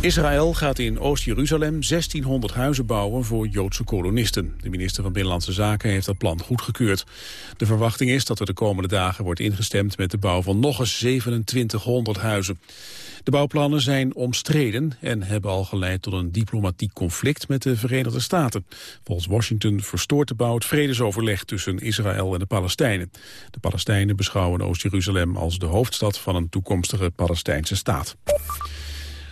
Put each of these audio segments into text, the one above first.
Israël gaat in Oost-Jeruzalem 1600 huizen bouwen voor Joodse kolonisten. De minister van Binnenlandse Zaken heeft dat plan goedgekeurd. De verwachting is dat er de komende dagen wordt ingestemd met de bouw van nog eens 2700 huizen. De bouwplannen zijn omstreden en hebben al geleid tot een diplomatiek conflict met de Verenigde Staten. Volgens Washington verstoort de bouw het vredesoverleg tussen Israël en de Palestijnen. De Palestijnen beschouwen Oost-Jeruzalem als de hoofdstad van een toekomstige Palestijnse staat.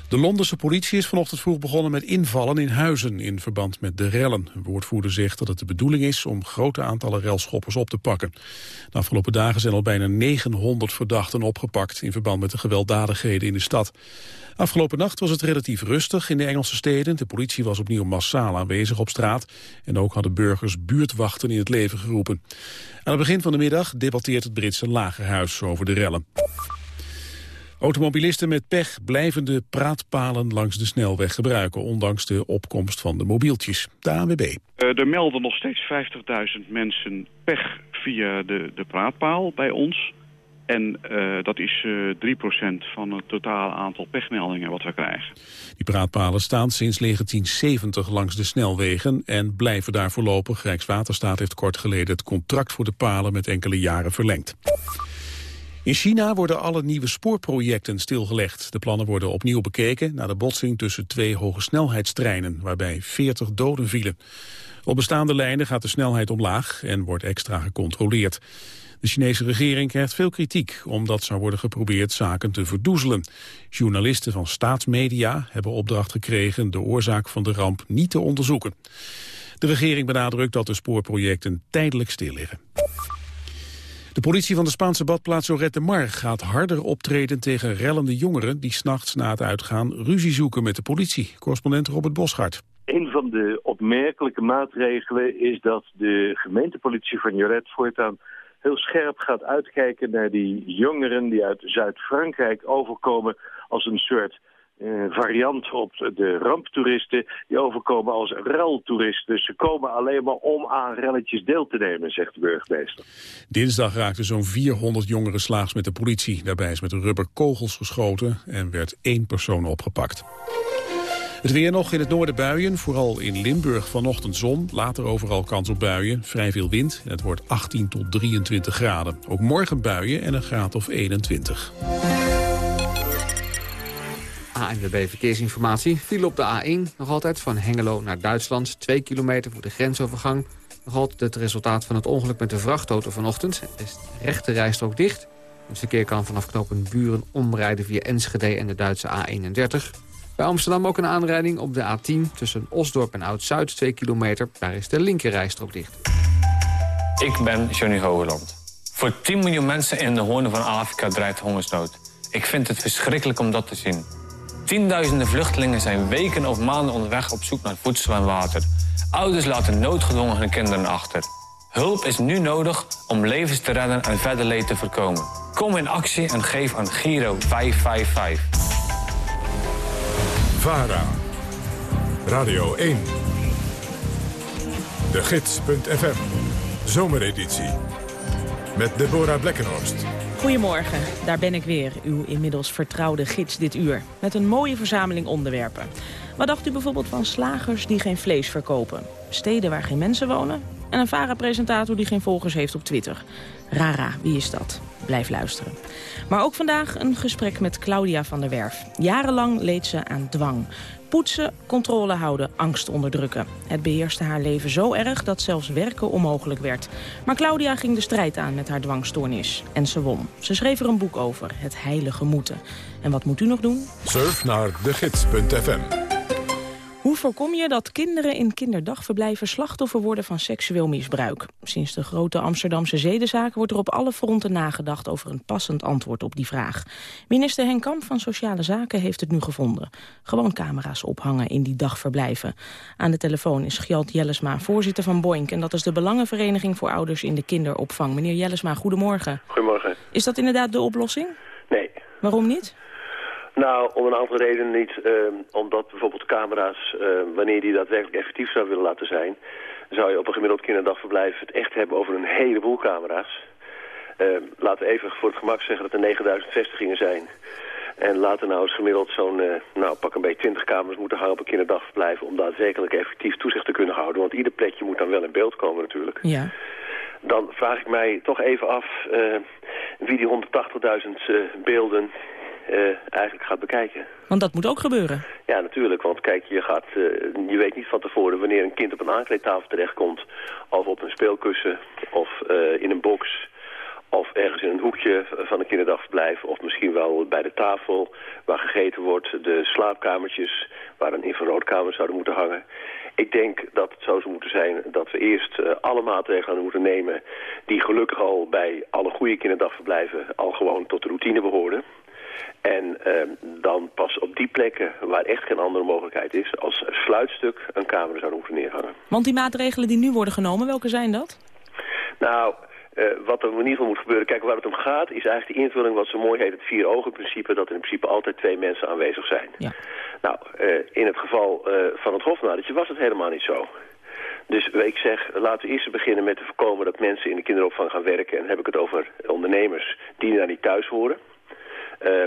De Londense politie is vanochtend vroeg begonnen met invallen in huizen in verband met de rellen. Een woordvoerder zegt dat het de bedoeling is om grote aantallen relschoppers op te pakken. De afgelopen dagen zijn al bijna 900 verdachten opgepakt in verband met de gewelddadigheden in de stad. Afgelopen nacht was het relatief rustig in de Engelse steden. De politie was opnieuw massaal aanwezig op straat. En ook hadden burgers buurtwachten in het leven geroepen. Aan het begin van de middag debatteert het Britse lagerhuis over de rellen. Automobilisten met pech blijven de praatpalen langs de snelweg gebruiken... ondanks de opkomst van de mobieltjes. De ANWB. Uh, er melden nog steeds 50.000 mensen pech via de, de praatpaal bij ons. En uh, dat is uh, eh, 3% van het totale aantal pechmeldingen wat we krijgen. Die praatpalen staan sinds 1970 langs de snelwegen... en blijven daar voorlopig. Rijkswaterstaat heeft kort geleden het contract voor de palen... met enkele jaren verlengd. In China worden alle nieuwe spoorprojecten stilgelegd. De plannen worden opnieuw bekeken na de botsing tussen twee hogesnelheidstreinen, waarbij 40 doden vielen. Op bestaande lijnen gaat de snelheid omlaag en wordt extra gecontroleerd. De Chinese regering krijgt veel kritiek omdat zou worden geprobeerd zaken te verdoezelen. Journalisten van staatsmedia hebben opdracht gekregen de oorzaak van de ramp niet te onderzoeken. De regering benadrukt dat de spoorprojecten tijdelijk stil liggen. De politie van de Spaanse badplaats Oret de Mar gaat harder optreden tegen rellende jongeren die s'nachts na het uitgaan ruzie zoeken met de politie. Correspondent Robert Boschart. Een van de opmerkelijke maatregelen is dat de gemeentepolitie van Joret voortaan heel scherp gaat uitkijken naar die jongeren die uit Zuid-Frankrijk overkomen als een soort uh, variant op de ramptoeristen. Die overkomen als ruiltoeristen. Dus ze komen alleen maar om aan relletjes deel te nemen, zegt de burgemeester. Dinsdag raakten zo'n 400 jongeren slaags met de politie. Daarbij is met rubberkogels geschoten en werd één persoon opgepakt. Het weer nog in het noorden buien, vooral in Limburg vanochtend zon. Later overal kans op buien, vrij veel wind. Het wordt 18 tot 23 graden. Ook morgen buien en een graad of 21. ANWB Verkeersinformatie viel op de A1 nog altijd van Hengelo naar Duitsland. Twee kilometer voor de grensovergang. Nog altijd het resultaat van het ongeluk met de vrachtauto vanochtend. is de rechte rijstrook dicht. Het verkeer kan vanaf knopen Buren omrijden via Enschede en de Duitse A31. Bij Amsterdam ook een aanrijding op de A10 tussen Osdorp en Oud-Zuid, 2 kilometer. Daar is de linker rijstrook dicht. Ik ben Johnny Hogeland. Voor 10 miljoen mensen in de hoornen van Afrika dreigt hongersnood. Ik vind het verschrikkelijk om dat te zien. Tienduizenden vluchtelingen zijn weken of maanden onderweg op zoek naar voedsel en water. Ouders laten noodgedwongen hun kinderen achter. Hulp is nu nodig om levens te redden en verder leed te voorkomen. Kom in actie en geef aan Giro 555. VARA. Radio 1. De Gids.fm. Zomereditie. Met Deborah Blekkenhorst. Goedemorgen, daar ben ik weer, uw inmiddels vertrouwde gids dit uur. Met een mooie verzameling onderwerpen. Wat dacht u bijvoorbeeld van slagers die geen vlees verkopen? Steden waar geen mensen wonen? En een VARA-presentator die geen volgers heeft op Twitter. Rara, wie is dat? Blijf luisteren. Maar ook vandaag een gesprek met Claudia van der Werf. Jarenlang leed ze aan dwang. Poetsen, controle houden, angst onderdrukken. Het beheerste haar leven zo erg dat zelfs werken onmogelijk werd. Maar Claudia ging de strijd aan met haar dwangstoornis. En ze won. Ze schreef er een boek over, Het Heilige Moeten. En wat moet u nog doen? Surf naar degids.fm hoe voorkom je dat kinderen in kinderdagverblijven slachtoffer worden van seksueel misbruik? Sinds de grote Amsterdamse zedenzaak wordt er op alle fronten nagedacht over een passend antwoord op die vraag. Minister Henk Kamp van Sociale Zaken heeft het nu gevonden. Gewoon camera's ophangen in die dagverblijven. Aan de telefoon is Gjalt Jellesma, voorzitter van Boink. En dat is de Belangenvereniging voor Ouders in de Kinderopvang. Meneer Jellesma, goedemorgen. Goedemorgen. Is dat inderdaad de oplossing? Nee. Waarom niet? Nou, om een aantal redenen niet. Uh, omdat bijvoorbeeld camera's, uh, wanneer die daadwerkelijk effectief zou willen laten zijn... zou je op een gemiddeld kinderdagverblijf het echt hebben over een heleboel camera's. laten we even voor het gemak zeggen dat er 9000 vestigingen zijn. En laten nou eens gemiddeld zo'n, nou pak een beetje 20 kamers moeten houden op een kinderdagverblijf... om daadwerkelijk effectief toezicht te kunnen houden. Want ieder plekje moet dan wel in beeld komen natuurlijk. Ja. Dan vraag ik mij toch even af wie die 180.000 beelden uh, eigenlijk gaat bekijken. Want dat moet ook gebeuren. Ja, natuurlijk. Want kijk, je, gaat, uh, je weet niet van tevoren wanneer een kind op een aankleedtafel terechtkomt. Of op een speelkussen. Of uh, in een box. Of ergens in een hoekje van een kinderdagverblijf. Of misschien wel bij de tafel waar gegeten wordt. De slaapkamertjes waar een infraroodkamer zouden moeten hangen. Ik denk dat het zo zou moeten zijn dat we eerst uh, alle maatregelen moeten nemen... die gelukkig al bij alle goede kinderdagverblijven al gewoon tot de routine behoren. En uh, dan pas op die plekken waar echt geen andere mogelijkheid is... als sluitstuk een camera zou moeten neerhangen. Want die maatregelen die nu worden genomen, welke zijn dat? Nou, uh, wat er in ieder geval moet gebeuren... Kijk, waar het om gaat is eigenlijk de invulling wat zo mooi heet... het vier-ogen-principe, dat er in principe altijd twee mensen aanwezig zijn. Ja. Nou, uh, in het geval van het hofnadertje was het helemaal niet zo. Dus ik zeg, laten we eerst beginnen met te voorkomen... dat mensen in de kinderopvang gaan werken. En dan heb ik het over ondernemers die daar niet thuis horen... Uh,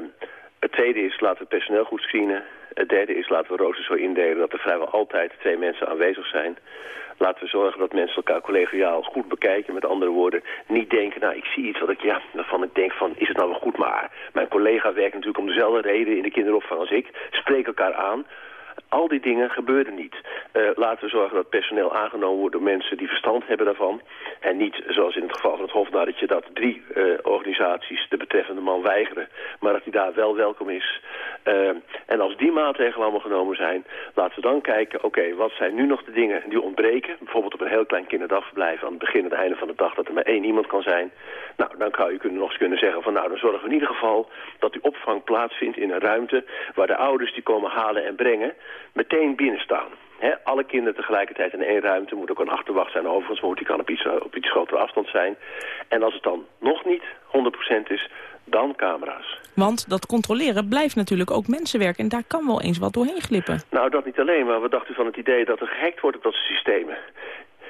het tweede is, laten we het personeel goed screenen. Het derde is, laten we roosters zo indelen dat er vrijwel altijd twee mensen aanwezig zijn. Laten we zorgen dat mensen elkaar collegiaal goed bekijken. Met andere woorden, niet denken, nou ik zie iets wat ik, ja, waarvan ik denk van, is het nou wel goed? Maar mijn collega werkt natuurlijk om dezelfde reden in de kinderopvang als ik. Spreek elkaar aan. Al die dingen gebeuren niet. Uh, laten we zorgen dat personeel aangenomen wordt door mensen die verstand hebben daarvan. En niet, zoals in het geval van het Hofnadertje, dat drie uh, organisaties de betreffende man weigeren. Maar dat hij daar wel welkom is. Uh, en als die maatregelen allemaal genomen zijn, laten we dan kijken, oké, wat zijn nu nog de dingen die ontbreken? Bijvoorbeeld op een heel klein kinderdagverblijf aan het begin en het einde van de dag dat er maar één iemand kan zijn. Nou, dan zou je kunnen, nog eens kunnen zeggen van nou, dan zorgen we in ieder geval dat die opvang plaatsvindt in een ruimte waar de ouders die komen halen en brengen meteen binnenstaan. He, alle kinderen tegelijkertijd in één ruimte. moet ook een achterwacht zijn overigens, maar die kan op iets, op iets grotere afstand zijn. En als het dan nog niet 100% is, dan camera's. Want dat controleren blijft natuurlijk ook mensenwerk en daar kan wel eens wat doorheen glippen. Nou, dat niet alleen, maar we dachten van het idee dat er gehackt wordt op dat systemen.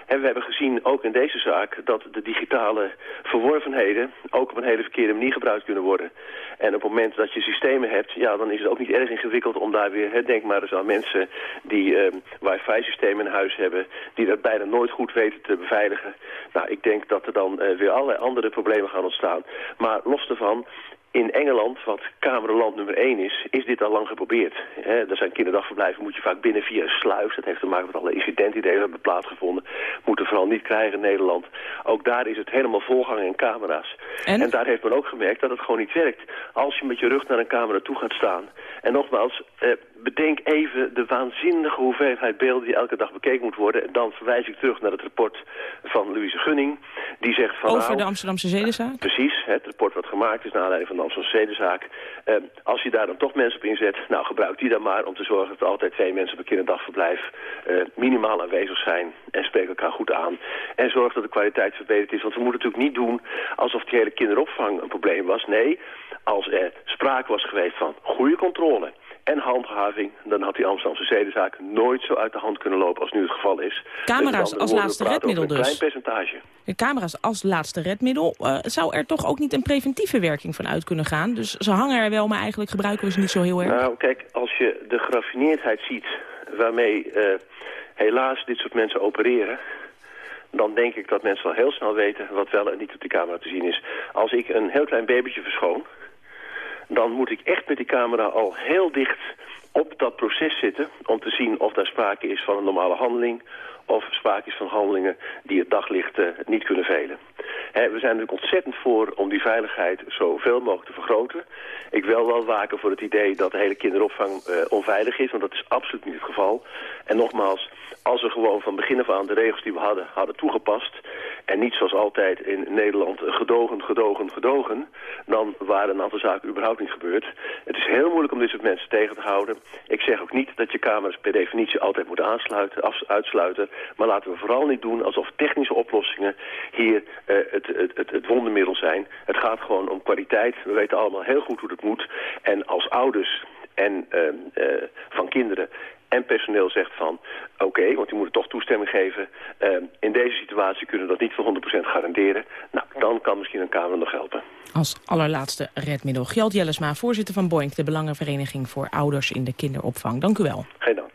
En we hebben gezien, ook in deze zaak, dat de digitale verworvenheden ook op een hele verkeerde manier gebruikt kunnen worden. En op het moment dat je systemen hebt, ja, dan is het ook niet erg ingewikkeld om daar weer, hè, denk maar eens aan mensen die uh, wifi-systemen in huis hebben, die dat bijna nooit goed weten te beveiligen. Nou, ik denk dat er dan uh, weer allerlei andere problemen gaan ontstaan. Maar los daarvan, in Engeland, wat kamerland nummer 1 is, is dit al lang geprobeerd. He, er zijn kinderdagverblijven, moet je vaak binnen via een sluis. Dat heeft te maken met alle incidenten die hebben plaatsgevonden. Moeten vooral niet krijgen in Nederland. Ook daar is het helemaal volgangen in camera's. En? en daar heeft men ook gemerkt dat het gewoon niet werkt. Als je met je rug naar een camera toe gaat staan. En nogmaals, eh, bedenk even de waanzinnige hoeveelheid beelden die elke dag bekeken moet worden. En dan verwijs ik terug naar het rapport van Louise Gunning. Die zegt van Over nou, de Amsterdamse zedenzaak? Precies, het rapport wat gemaakt is naar aanleiding van de Amsterdamse zedenzaak. Uh, als je daar dan toch mensen op inzet, nou gebruik die dan maar om te zorgen dat er altijd twee mensen op een kinderdagverblijf uh, minimaal aanwezig zijn. En spreek elkaar goed aan. En zorg dat de kwaliteit verbeterd is. Want we moeten natuurlijk niet doen alsof die hele kinderopvang een probleem was. Nee, als er sprake was geweest van goede controle en handhaving, dan had die Amsterdamse zedenzaak nooit zo uit de hand kunnen lopen als nu het geval is. Camera's als laatste redmiddel dus? Een klein percentage. De camera's als laatste redmiddel. Uh, zou er toch ook niet een preventieve werking van uit kunnen gaan? Dus ze hangen er wel, maar eigenlijk gebruiken we ze niet zo heel erg. Nou, kijk, als je de geraffineerdheid ziet waarmee uh, helaas dit soort mensen opereren dan denk ik dat mensen wel heel snel weten wat wel en niet op de camera te zien is. Als ik een heel klein babytje verschoon, dan moet ik echt met die camera al heel dicht op dat proces zitten... om te zien of daar sprake is van een normale handeling... of sprake is van handelingen die het daglicht uh, niet kunnen velen. We zijn er ontzettend voor om die veiligheid zoveel mogelijk te vergroten. Ik wil wel waken voor het idee dat de hele kinderopvang uh, onveilig is... want dat is absoluut niet het geval. En nogmaals, als we gewoon van begin af aan de regels die we hadden, hadden toegepast... en niet zoals altijd in Nederland gedogen, gedogen, gedogen... dan waren een aantal zaken überhaupt niet gebeurd. Het is heel moeilijk om dit soort mensen tegen te houden. Ik zeg ook niet dat je kamers per definitie altijd moet aansluiten, af, uitsluiten... maar laten we vooral niet doen alsof technische oplossingen hier uh, het, het, het, het wondermiddel zijn. Het gaat gewoon om kwaliteit. We weten allemaal heel goed hoe dat moet. En als ouders en uh, uh, van kinderen en personeel zegt van... oké, want die moeten toch toestemming geven. Ehm, in deze situatie kunnen we dat niet voor 100% garanderen. Nou, dan kan misschien een Kamer nog helpen. Als allerlaatste redmiddel. Gjalt Jellesma, voorzitter van Boink... de Belangenvereniging voor Ouders in de Kinderopvang. Dank u wel. Geen dank.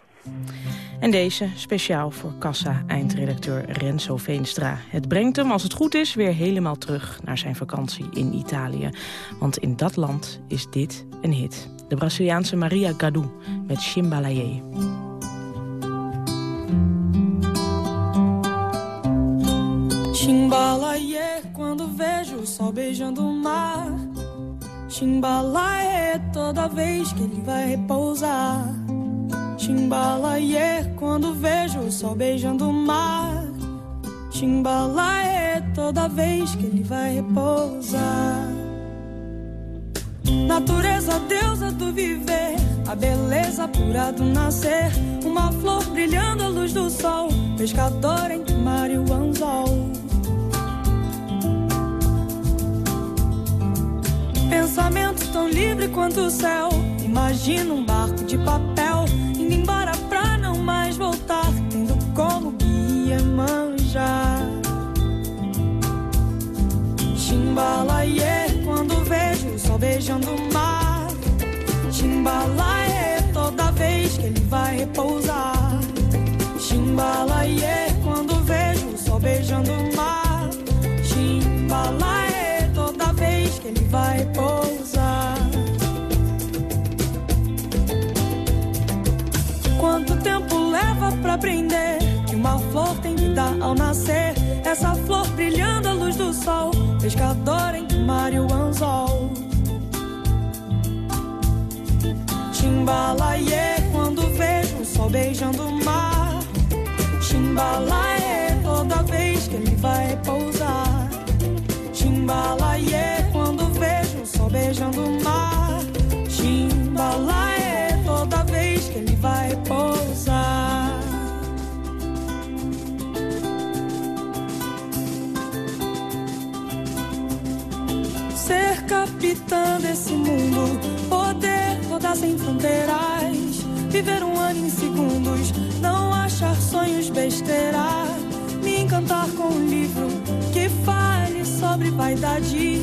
En deze speciaal voor Kassa-eindredacteur Renzo Veenstra. Het brengt hem, als het goed is, weer helemaal terug naar zijn vakantie in Italië. Want in dat land is dit een hit. De Braziliaanse Maria Gadu met Chimbalaye. Quando vejo beijando o mar. Toda vez que ele vai repousar. Chimbalaie, quando vejo o sol beijando o mar. Chimbalaie, toda vez que ele vai repousar. Natureza, deusa do viver, a beleza pura do nascer. Uma flor brilhando à luz do sol, pescador entre o mar e o anzol. Pensamento tão livre quanto o céu. Imagina um barco de papel Chimbalaie, quando vejo o sol beijando o mar. Chimbalaie, toda vez que ele vai repousar. Chimbalaie, quando vejo o sol beijando o mar. Chimbalaie, toda vez que ele vai repousar. Quanto tempo leva pra aprender que uma flor tem vida ao nascer? Essa flor brilhando à luz do sol, pescador entre o mar e o anzol. Chimbalaie, quando vejo o sol beijando o mar. Chimbalaie, toda vez que ele vai repousar. Chimbalaie, quando vejo o sol beijando o mar. Capitã desse mundo, poder rodar sem fronteiras, viver um ano em segundos, não achar sonhos besteira, me encantar com um livro que fale sobre vaidade.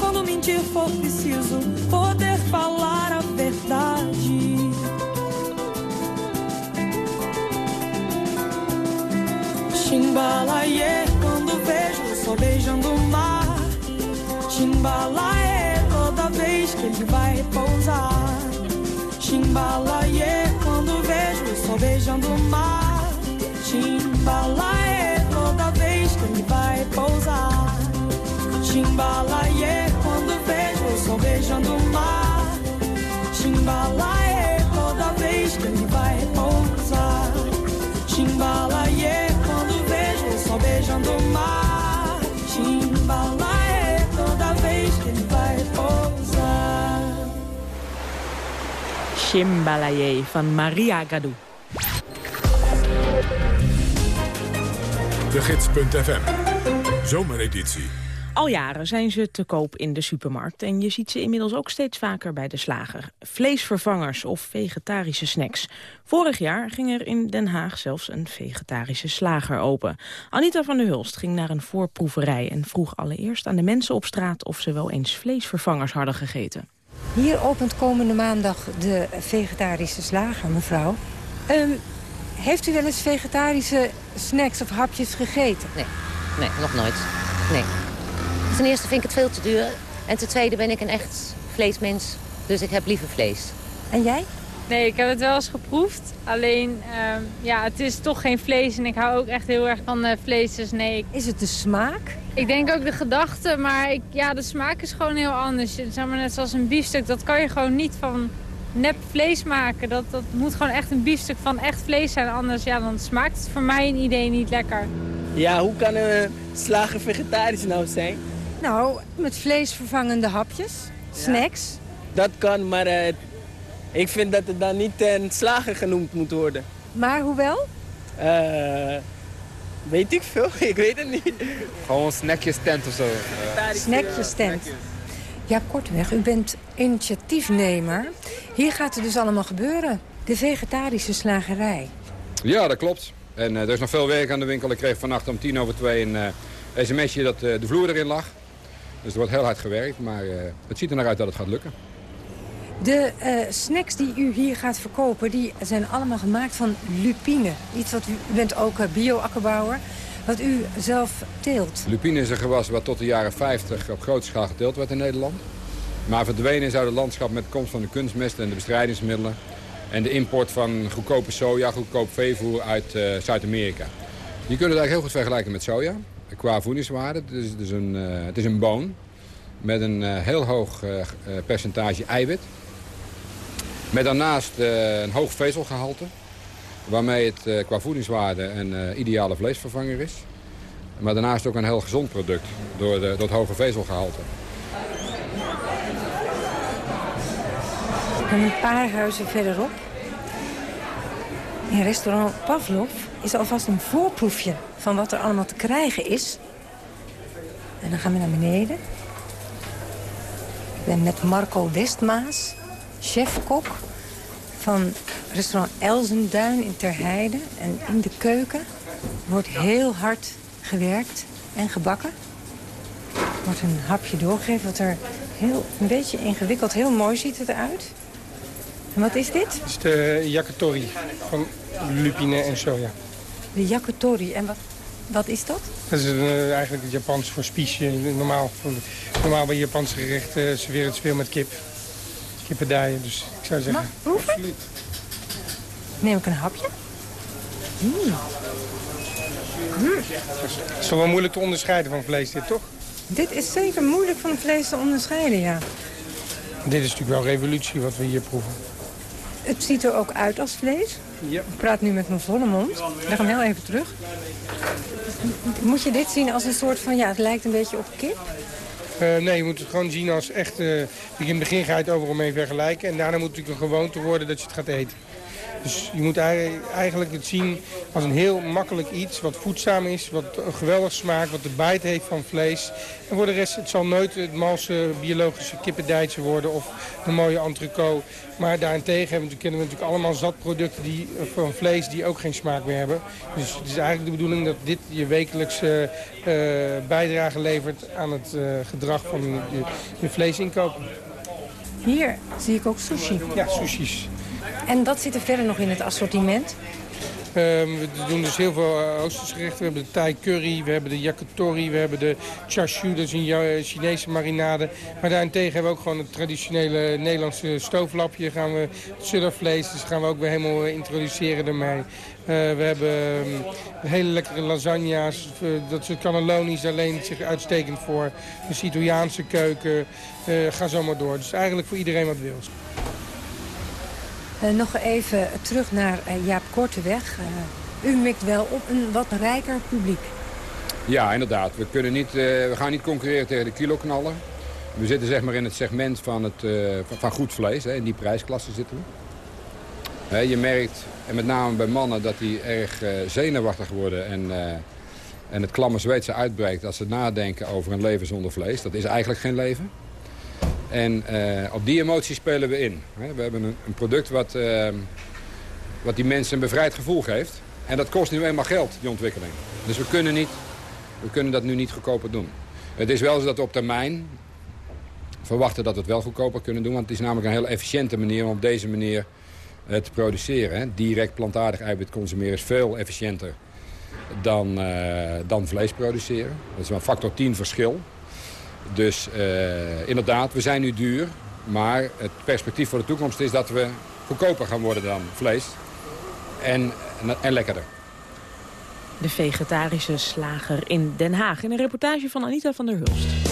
Quando mentir for preciso, poder falar a verdade. Chimbalaie, quando vejo o sol beijando o mar. Chimbalaie, que ele vai repousar. Chimbalaie, quando vejo o sol beijando o mar. Chimbalaie, toda vez que ele vai repousar. Chimbalaie, quando vejo o sol beijando o mar. Chimbalaie, toda vez que ele Chimbalaye van Maria Gadu. De Gids.fm. Zomereditie. Al jaren zijn ze te koop in de supermarkt en je ziet ze inmiddels ook steeds vaker bij de slager. Vleesvervangers of vegetarische snacks. Vorig jaar ging er in Den Haag zelfs een vegetarische slager open. Anita van der Hulst ging naar een voorproeverij en vroeg allereerst aan de mensen op straat of ze wel eens vleesvervangers hadden gegeten. Hier opent komende maandag de vegetarische slager, mevrouw. Ehm, heeft u wel eens vegetarische snacks of hapjes gegeten? Nee, nee, nog nooit. Nee. Ten eerste vind ik het veel te duur. En ten tweede ben ik een echt vleesmens. Dus ik heb liever vlees. En jij? Nee, ik heb het wel eens geproefd. Alleen, ehm, ja, het is toch geen vlees. En ik hou ook echt heel erg van eh, vlees, dus nee. Is het de smaak? Ik denk ook de gedachte, maar ik, ja, de smaak is gewoon heel anders. Zeg maar net zoals een biefstuk, dat kan je gewoon niet van nep vlees maken. Dat, dat moet gewoon echt een biefstuk van echt vlees zijn. Anders ja, dan smaakt het voor mij een idee niet lekker. Ja, hoe kan een slager vegetarisch nou zijn? Nou, met vleesvervangende hapjes, snacks. Dat kan, maar eh, ik vind dat het dan niet een slager genoemd moet worden. Maar hoewel? Eh, weet ik veel, ik weet het niet. Gewoon snackjes tent of zo. Snackjes tent. Ja, kortweg, u bent initiatiefnemer. Hier gaat het dus allemaal gebeuren. de vegetarische slagerij. Ja, dat klopt. En er is nog veel werk aan de winkel. Ik kreeg vannacht om tien over twee een sms'je dat de vloer erin lag. Dus er wordt heel hard gewerkt, maar het ziet er naar uit dat het gaat lukken. De snacks die u hier gaat verkopen, die zijn allemaal gemaakt van lupine. Iets wat u, bent ook bio-akkerbouwer wat u zelf teelt. Lupine is een gewas wat tot de jaren 50 op grote schaal geteeld werd in Nederland. Maar verdwenen is uit het landschap met de komst van de kunstmest en de bestrijdingsmiddelen. En de import van goedkope soja, goedkoop veevoer uit uh, Zuid-Amerika. Je kunt het eigenlijk heel goed vergelijken met soja. Qua voedingswaarde. Het is, een, uh, het is een boon met een heel hoog percentage eiwit. Met daarnaast een hoog vezelgehalte. Waarmee het uh, qua voedingswaarde een uh, ideale vleesvervanger is. Maar daarnaast ook een heel gezond product door, de, het hoge vezelgehalte. En een paar huizen verderop, in restaurant Pavlov, is alvast een voorproefje van wat er allemaal te krijgen is. En dan gaan we naar beneden. Ik ben met Marco Westmaas, chefkok van restaurant Elzenduin in Terheide. En in de keuken wordt heel hard gewerkt en gebakken. Er wordt een hapje doorgegeven wat er heel, een beetje ingewikkeld, heel mooi ziet het eruit. En wat is dit? Dit is de yakitori van lupine en soja. De yakitori. En wat, wat is dat? Dat is uh, eigenlijk het Japanse voor spiesje. Normaal, normaal bij Japanse gerechten uh, serveren het veel met kip. Kippendijen, dus ik zou zeggen... Absoluut. Neem ik een hapje? Mm. Mm. Het is toch wel moeilijk te onderscheiden van vlees dit, toch? Dit is zeker moeilijk van vlees te onderscheiden, ja. Dit is natuurlijk wel revolutie wat we hier proeven. Het ziet er ook uit als vlees. Ja. Ik praat nu met mijn volle mond. Ik leg hem heel even terug. Moet je dit zien als een soort van... Ja, het lijkt een beetje op kip. Uh, nee, je moet het gewoon zien als echt... Uh, in het begin ga je het overal mee vergelijken. En daarna moet het natuurlijk een gewoonte worden dat je het gaat eten. Dus je moet eigenlijk het zien als een heel makkelijk iets wat voedzaam is, wat geweldig smaakt, wat de bijt heeft van vlees. En voor de rest, het zal nooit het malse biologische kippendijtje worden of een mooie entrecote. Maar daarentegen kennen we natuurlijk allemaal zatproducten die, van vlees die ook geen smaak meer hebben. Dus het is eigenlijk de bedoeling dat dit je wekelijkse uh, bijdrage levert aan het uh, gedrag van je, je vleesinkoop. Hier zie ik ook sushi. Ja, sushi's. En wat zit er verder nog in het assortiment? Um, we doen dus heel veel uh, Oosterse gerechten. We hebben de Thai curry, we hebben de yakitori, we hebben de chashu, dat is een Chinese marinade. Maar daarentegen hebben we ook gewoon het traditionele Nederlandse stooflapje. Gaan we sullervlees, dus gaan we ook weer helemaal introduceren ermee. We hebben um, hele lekkere lasagna's, dat soort cannellonis, daar leent zich uitstekend voor. Dus Italiaanse keuken, ga zo maar door. Dus eigenlijk voor iedereen wat wil. Uh, nog even terug naar uh, Jaap Korteweg. Uh, u mikt wel op een wat rijker publiek. Ja, inderdaad. We, kunnen niet, we gaan niet concurreren tegen de kiloknallen. We zitten zeg maar in het segment van, het, van, van, goed vlees. Hè. In die prijsklasse zitten we. Je merkt, en met name bij mannen, dat die erg zenuwachtig worden... en, en het klamme zweet ze uitbreekt als ze nadenken over een leven zonder vlees. Dat is eigenlijk geen leven. En uh, op die emotie spelen we in. We hebben een, product wat, uh, wat die mensen een bevrijd gevoel geeft. En dat kost nu eenmaal geld, die ontwikkeling. Dus we kunnen, niet, we kunnen dat nu niet goedkoper doen. Het is wel zo dat we op termijn verwachten dat we het wel goedkoper kunnen doen. Want het is namelijk een heel efficiënte manier om op deze manier uh, te produceren. Hè. Direct plantaardig eiwit consumeren is veel efficiënter dan, dan vlees produceren. Dat is een factor 10 verschil. Dus uh, inderdaad, we zijn nu duur. Maar het perspectief voor de toekomst is dat we goedkoper gaan worden dan vlees. En, en, en lekkerder. De vegetarische slager in Den Haag. In een reportage van Anita van der Hulst.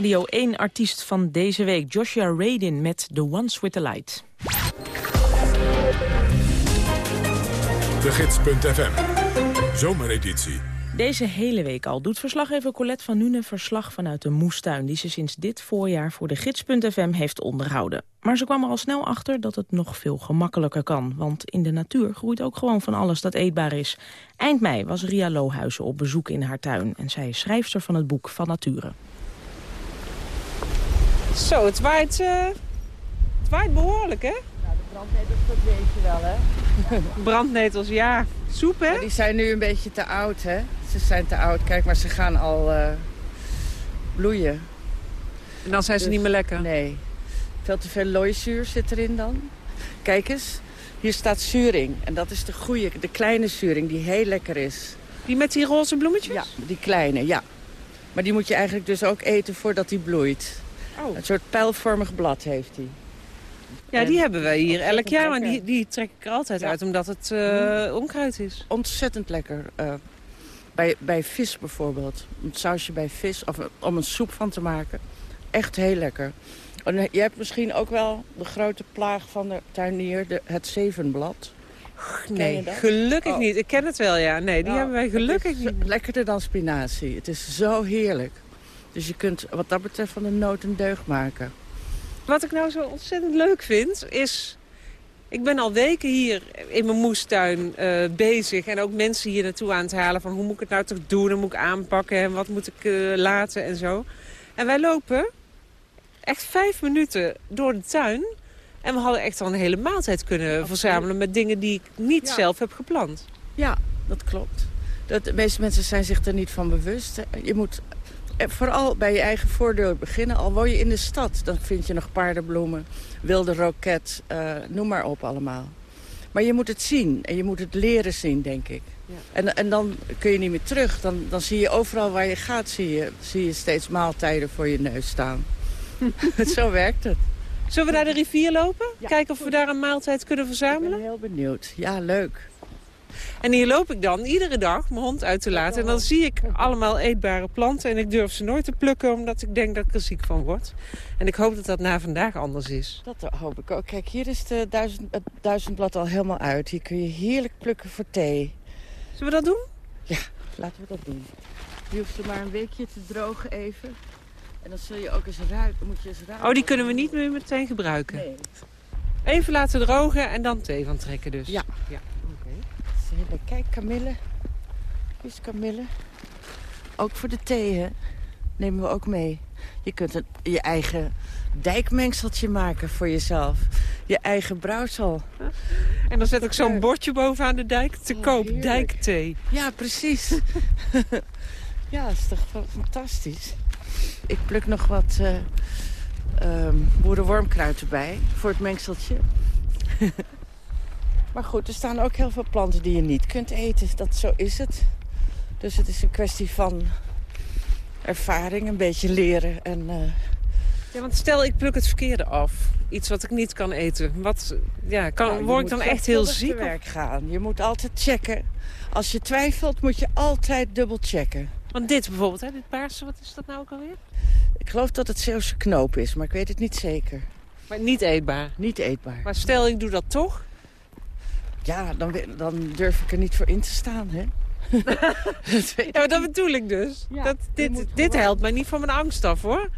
Radio 1-artiest van deze week, Joshua Radin met The Ones with the Light. De Gids.fm, zomereditie. Deze hele week al doet verslaggever Colette van Nuenen verslag vanuit de moestuin... die ze sinds dit voorjaar voor de Gids.fm heeft onderhouden. Maar ze kwam er al snel achter dat het nog veel gemakkelijker kan. Want in de natuur groeit ook gewoon van alles dat eetbaar is. Eind mei was Ria Lohuizen op bezoek in haar tuin... en zij is schrijfster van het boek Van Nature. Zo, het waait, eh, het waait behoorlijk, hè? Brandnetels, dat weet je wel, hè? Brandnetels, ja. Soep, hè? Maar die zijn nu een beetje te oud, hè? Ze zijn te oud, kijk, maar ze gaan al eh, bloeien. En dan zijn ze Dus- niet meer lekker? Nee. Veel te veel looizuur zit erin dan. Kijk eens, hier staat zuring. En dat is de goede, de kleine zuring die heel lekker is. Die met die roze bloemetjes? Ja, die kleine, ja. Maar die moet je eigenlijk dus ook eten voordat die bloeit. Oh. Een soort pijlvormig blad heeft hij. Ja, die hebben wij hier elk jaar, maar die, die trek ik er altijd Ja. uit, omdat het eh, onkruid is. Ontzettend lekker. eh, bij, bij vis bijvoorbeeld. Een sausje bij vis, of om een soep van te maken. Echt heel lekker. En eh, je hebt misschien ook wel de grote plaag van de tuinier, de, het zevenblad. Ken je Nee, dat? gelukkig Oh. niet. Ik ken het wel, ja. Nee, die Nou, hebben wij gelukkig niet. Lekkerder dan spinazie. Het is zo heerlijk. Dus je kunt wat dat betreft van de nood een deugd maken. Wat ik nou zo ontzettend leuk vind, is... Ik ben al weken hier in mijn moestuin eh, bezig. En ook mensen hier naartoe aan het halen van hoe moet ik het nou toch doen? En moet ik aanpakken en wat moet ik eh, laten en zo. En wij lopen echt vijf minuten door de tuin. En we hadden echt al een hele maaltijd kunnen verzamelen met dingen die ik niet Ja. zelf heb geplant. Ja, dat klopt. Dat, de meeste mensen zijn zich er niet van bewust. Je moet vooral bij je eigen voordeur beginnen. Al woon je in de stad, dan vind je nog paardenbloemen, wilde roket, eh, noem maar op allemaal. Maar je moet het zien en je moet het leren zien, denk ik. En, en dan kun je niet meer terug. Dan, dan zie je overal waar je gaat, zie je, zie je steeds maaltijden voor je neus staan. Zo werkt het. Zullen we naar de rivier lopen? Kijken of we daar een maaltijd kunnen verzamelen? Ik ben heel benieuwd. Ja, leuk. En hier loop ik dan iedere dag mijn hond uit te laten. En dan zie ik allemaal eetbare planten. En ik durf ze nooit te plukken, omdat ik denk dat ik er ziek van word. En ik hoop dat dat na vandaag anders is. Dat hoop ik ook. Kijk, hier is de duizend, het duizendblad al helemaal uit. Hier kun je heerlijk plukken voor thee. Zullen we dat doen? Ja, laten we dat doen. Je hoeft ze maar een weekje te drogen even. En dan zul je ook eens ruiken. Moet je eens ruiken. Oh, die kunnen we niet meer meteen gebruiken. Nee. Even laten drogen en dan thee van trekken dus. Ja. ja. Heerlijk. Kijk, kamille. Hier is kamille. Ook voor de thee, hè. Nemen we ook mee. Je kunt een, je eigen dijkmengseltje maken voor jezelf. Je eigen brouwsel. En dan zet ik zo'n bordje bovenaan de dijk. Te koop, heerlijk. dijkthee. Ja, precies. ja, dat is toch fa- fantastisch. Ik pluk nog wat eh ehm, boerenwormkruid erbij voor het mengseltje. maar goed, er staan ook heel veel planten die je niet kunt eten. Dat, zo is het. Dus het is een kwestie van ervaring, een beetje leren. En, eh, Ja, want stel ik pluk het verkeerde af. Iets wat ik niet kan eten. Wat, ja, kan, nou, je word ik moet dan echt heel ziek? te werk gaan. Je moet altijd checken. Als je twijfelt, moet je altijd dubbel checken. Want dit bijvoorbeeld, hè, dit paarse, wat is dat nou ook alweer? Ik geloof dat het Zeeuwse knoop is, maar ik weet het niet zeker. Maar niet eetbaar? Niet eetbaar. Maar stel ik doe dat toch? Ja, dan, dan durf ik er niet voor in te staan, hè? Dat Ja, maar dat bedoel ik dus. Ja, dat, dit dit helpt mij niet van mijn angst af, hoor.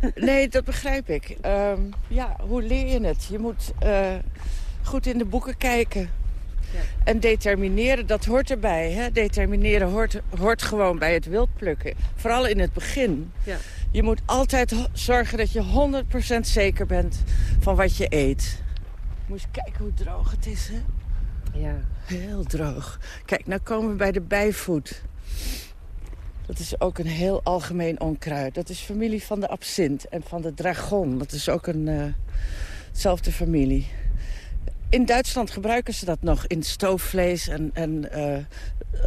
Nee, dat begrijp ik. Ehm, ja, hoe leer je het? Je moet eh, goed in de boeken kijken. En determineren, dat hoort erbij. Hè? Determineren hoort, hoort gewoon bij het wildplukken. Vooral in het begin. Ja. Je moet altijd zorgen dat je 100% zeker bent van wat je eet. Moet je kijken hoe droog het is, hè? Ja. Heel droog. Kijk, nou komen we bij de bijvoet. Dat is ook een heel algemeen onkruid. Dat is familie van de absint en van de dragon. Dat is ook een hetzelfde familie. In Duitsland gebruiken ze dat nog in stoofvlees en, en eh,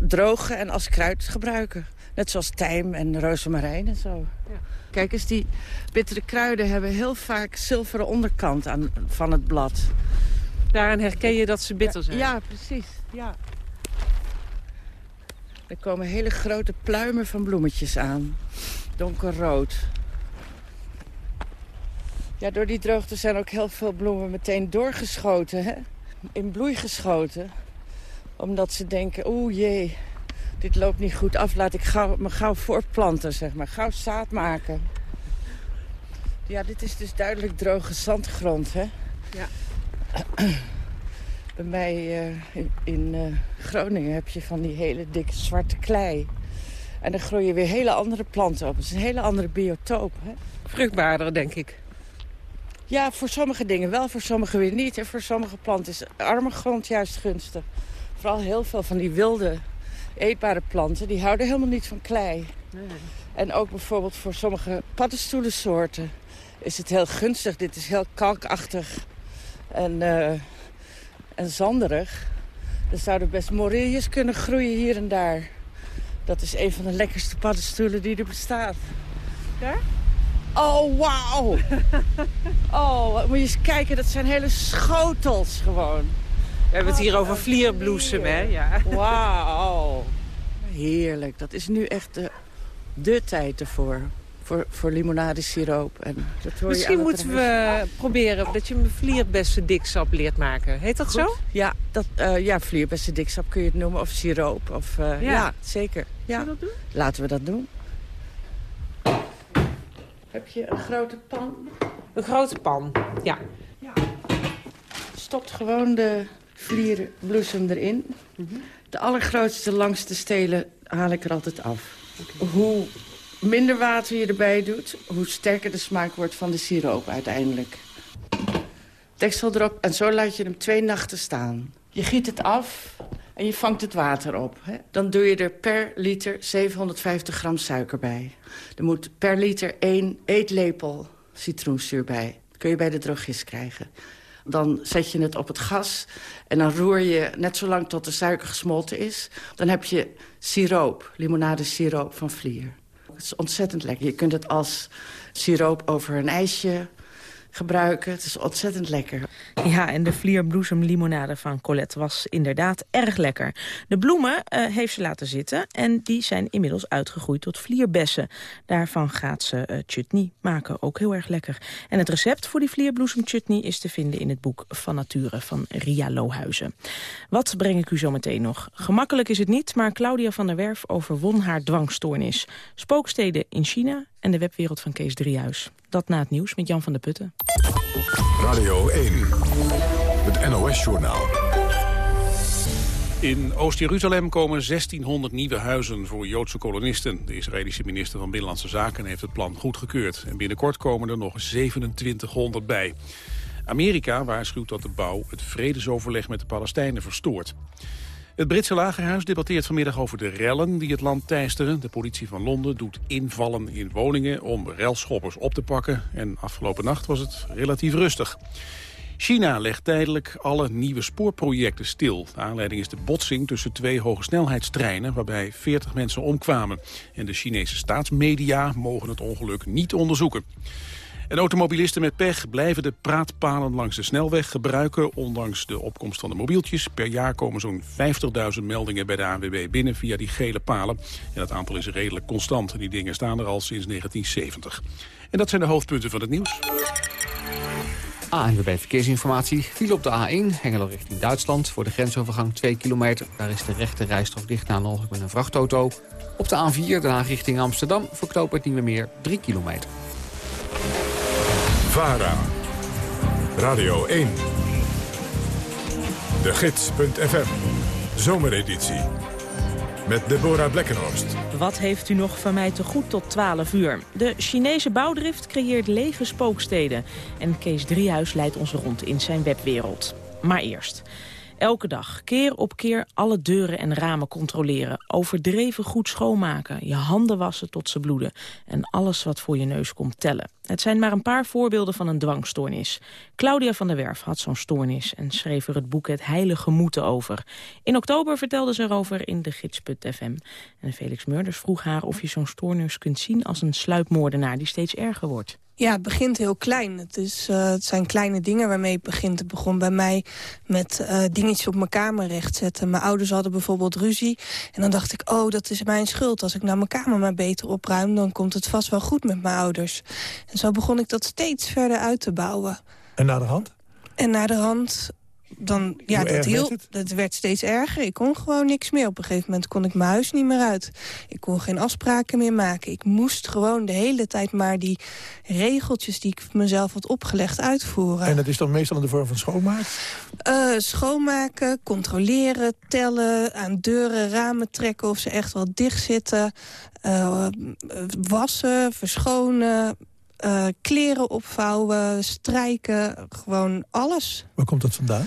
drogen en als kruid gebruiken. Net zoals tijm en rozemarijn en zo. Kijk eens, die bittere kruiden hebben heel vaak zilveren onderkant aan, van het blad. Daaraan herken je dat ze bitter zijn. Ja, precies. Ja. Er komen hele grote pluimen van bloemetjes aan. Donkerrood. Ja, door die droogte zijn ook heel veel bloemen meteen doorgeschoten, hè? In bloei geschoten. Omdat ze denken, oeh jee, dit loopt niet goed af. Laat ik gauw, me gauw voortplanten, zeg maar. Gauw zaad maken. Ja, dit is dus duidelijk droge zandgrond, hè? Ja. Bij mij uh, in, in uh, Groningen heb je van die hele dikke zwarte klei. En dan groeien weer hele andere planten op. Het is een hele andere biotoop. Hè? Vruchtbaarder, denk ik. Ja, voor sommige dingen wel, voor sommige weer niet. En voor sommige planten is arme grond juist gunstig. Vooral heel veel van die wilde eetbare planten, die houden helemaal niet van klei. Nee. En ook bijvoorbeeld voor sommige paddenstoelensoorten is het heel gunstig. Dit is heel kalkachtig en, uh, en zanderig. Er zouden best morilles kunnen groeien hier en daar. Dat is een van de lekkerste paddenstoelen die er bestaat. Daar? Oh, wauw. oh, moet je eens kijken. Dat zijn hele schotels gewoon. We hebben het hier over vlierbloesem, hè? Ja. Wauw. Heerlijk. Dat is nu echt de, de tijd ervoor. Voor, voor limonadesiroop. En dat hoor Misschien je moeten we proberen dat je een vlierbessendikzap leert maken. Heet dat Goed. zo? Ja, dat, uh, ja vlierbessendikzap kun je het noemen. Of siroop. Of, uh, ja. ja. zeker. Ja. We dat doen? Laten we dat doen. Heb je een grote pan? Een grote pan, ja. ja. Stopt gewoon de vlierbloesem erin. Mm -hmm. De allergrootste, langste stelen haal ik er altijd af. Okay. Hoe minder water je erbij doet, hoe sterker de smaak wordt van de siroop uiteindelijk. Deksel erop en zo laat je hem twee nachten staan. Je giet het af en je vangt het water op. Hè? Dan doe je er per liter 750 gram suiker bij. Er moet per liter één eetlepel citroenzuur bij. Dat kun je bij de drogist krijgen. Dan zet je het op het gas en dan roer je net zo lang tot de suiker gesmolten is. Dan heb je siroop, limonadesiroop van vlier. Het is ontzettend lekker. Je kunt het als siroop over een ijsje gebruiken. Het is ontzettend lekker. Ja, en de vlierbloesemlimonade van Colette was inderdaad erg lekker. De bloemen uh, heeft ze laten zitten en die zijn inmiddels uitgegroeid tot vlierbessen. Daarvan gaat ze uh, chutney maken, ook heel erg lekker. En het recept voor die vlierbloesemchutney is te vinden in het boek Van Nature van Ria Lohuizen. Wat breng ik u zo meteen nog? Gemakkelijk is het niet, maar Claudia van der Werf overwon haar dwangstoornis. Spooksteden in China en de webwereld van Kees Driehuis. Dat na het nieuws met Jan van der Putten. Radio 1, het NOS-journaal. In Oost-Jeruzalem komen 1600 nieuwe huizen voor Joodse kolonisten. De Israëlische minister van Binnenlandse Zaken heeft het plan goedgekeurd. En binnenkort komen er nog 2700 bij. Amerika waarschuwt dat de bouw het vredesoverleg met de Palestijnen verstoort. Het Britse lagerhuis debatteert vanmiddag over de rellen die het land teisteren. De politie van Londen doet invallen in woningen om relschoppers op te pakken. En afgelopen nacht was het relatief rustig. China legt tijdelijk alle nieuwe spoorprojecten stil. De aanleiding is de botsing tussen twee hogesnelheidstreinen... waarbij 40 mensen omkwamen. En de Chinese staatsmedia mogen het ongeluk niet onderzoeken. En automobilisten met pech blijven de praatpalen langs de snelweg gebruiken... ondanks de opkomst van de mobieltjes. Per jaar komen zo'n 50.000 meldingen bij de ANWB binnen via die gele palen. En dat aantal is redelijk constant. Die dingen staan er al sinds 1970. En dat zijn de hoofdpunten van het nieuws. ANWB Verkeersinformatie viel op de A1, Hengelo richting Duitsland. Voor de grensovergang 2 kilometer. Daar is de rechte rijstrook dicht na een met een vrachtauto. Op de A4, daarna richting Amsterdam, voor knooppunt niet meer 3 kilometer. VARA. Radio 1. De Gids.fm. Zomereditie. Met Deborah Blekkenhorst. Wat heeft u nog van mij te goed tot 12 uur? De Chinese bouwdrift creëert lege spooksteden. En Kees Driehuis leidt ons rond in zijn webwereld. Maar eerst... Elke dag, keer op keer, alle deuren en ramen controleren. Overdreven goed schoonmaken, je handen wassen tot ze bloeden. En alles wat voor je neus komt tellen. Het zijn maar een paar voorbeelden van een dwangstoornis. Claudia van der Werf had zo'n stoornis en schreef er het boek Het Heilige Moeten over. In oktober vertelde ze erover in de gids.fm. En Felix Murders vroeg haar of je zo'n stoornis kunt zien als een sluipmoordenaar die steeds erger wordt. Ja, het begint heel klein. Het, is, uh, het zijn kleine dingen waarmee het begint. Het begon bij mij met uh, dingetjes op mijn kamer rechtzetten. Mijn ouders hadden bijvoorbeeld ruzie. En dan dacht ik, oh, dat is mijn schuld. Als ik nou mijn kamer maar beter opruim... dan komt het vast wel goed met mijn ouders. En zo begon ik dat steeds verder uit te bouwen. En naar de hand? En naar de hand dan, ja, Hoe dat, heel, werd het? dat werd steeds erger. Ik kon gewoon niks meer. Op een gegeven moment kon ik mijn huis niet meer uit. Ik kon geen afspraken meer maken. Ik moest gewoon de hele tijd maar die regeltjes die ik mezelf had opgelegd uitvoeren. En dat is dan meestal in de vorm van schoonmaak? Eh, schoonmaken, controleren, tellen, aan deuren, ramen trekken of ze echt wel dicht zitten. eh, wassen, verschonen, eh, kleren opvouwen, strijken, gewoon alles. Waar komt dat vandaan?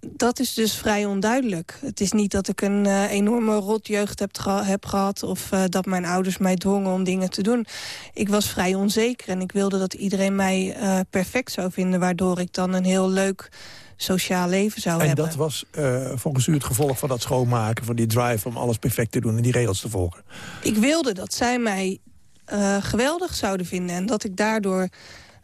Dat is dus vrij onduidelijk. Het is niet dat ik een eh, enorme rotjeugd heb, geha- heb gehad... of eh, dat mijn ouders mij dwongen om dingen te doen. Ik was vrij onzeker en ik wilde dat iedereen mij perfect zou vinden... waardoor ik dan een heel leuk sociaal leven zou en hebben. dat was volgens u het gevolg van dat schoonmaken... van die drive om alles perfect te doen en die regels te volgen? Ik wilde dat zij mij eh, geweldig zouden vinden... en dat ik daardoor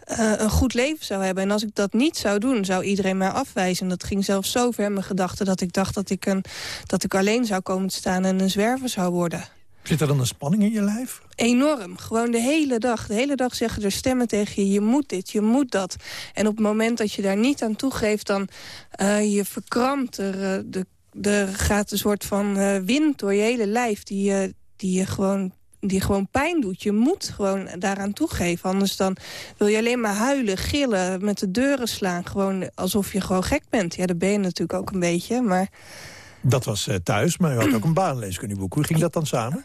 eh, een goed leven zou hebben. En als ik dat niet zou doen, zou iedereen mij afwijzen. En dat ging zelfs zo ver in mijn gedachten... dat ik dacht dat ik, een, dat ik alleen zou komen te staan en een zwerver zou worden. Zit er dan een spanning in je lijf? Enorm. Gewoon de hele dag. De hele dag zeggen er stemmen tegen je. Je moet dit, je moet dat. En op het moment dat je daar niet aan toegeeft... dan eh, je verkrampt. Er, eh, de, er gaat een soort van wind door je hele lijf... die, je die je gewoon die gewoon pijn doet. Je moet gewoon daaraan toegeven. Anders dan wil je alleen maar huilen, gillen, met de deuren slaan. Gewoon alsof je gewoon gek bent. Ja, dat ben je natuurlijk ook een beetje, maar... Dat was eh, thuis, maar u had ook een baanleeskundieboek. Hoe ging dat dan samen?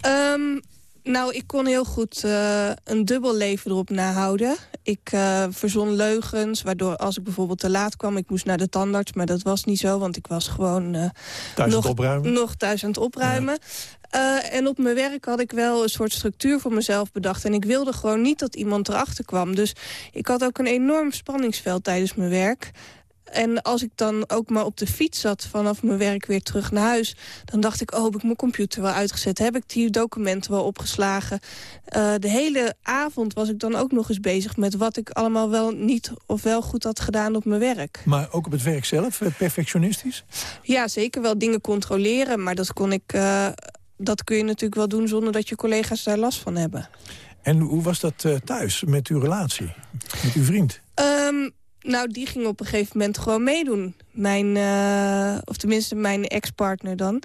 Ehm, nou, ik kon heel goed eh, een dubbel leven erop nahouden. Ik eh, verzon leugens, waardoor als ik bijvoorbeeld te laat kwam... ik moest naar de tandarts, maar dat was niet zo... want ik was gewoon Thuis aan nog, het opruimen? nog thuis aan het opruimen. Eh, en op mijn werk had ik wel een soort structuur voor mezelf bedacht. En ik wilde gewoon niet dat iemand erachter kwam. Dus ik had ook een enorm spanningsveld tijdens mijn werk. En als ik dan ook maar op de fiets zat vanaf mijn werk weer terug naar huis... dan dacht ik, oh, heb ik mijn computer wel uitgezet? Heb ik die documenten wel opgeslagen? Eh, de hele avond was ik dan ook nog eens bezig met... wat ik allemaal wel niet of wel goed had gedaan op mijn werk. Maar ook op het werk zelf, eh, perfectionistisch? Ja, zeker wel dingen controleren, maar dat kon ik... dat kun je natuurlijk wel doen zonder dat je collega's daar last van hebben. En hoe was dat eh, thuis met uw relatie? Met uw vriend? Ehm, nou, die ging op een gegeven moment gewoon meedoen. Mijn, eh, of tenminste mijn ex-partner dan.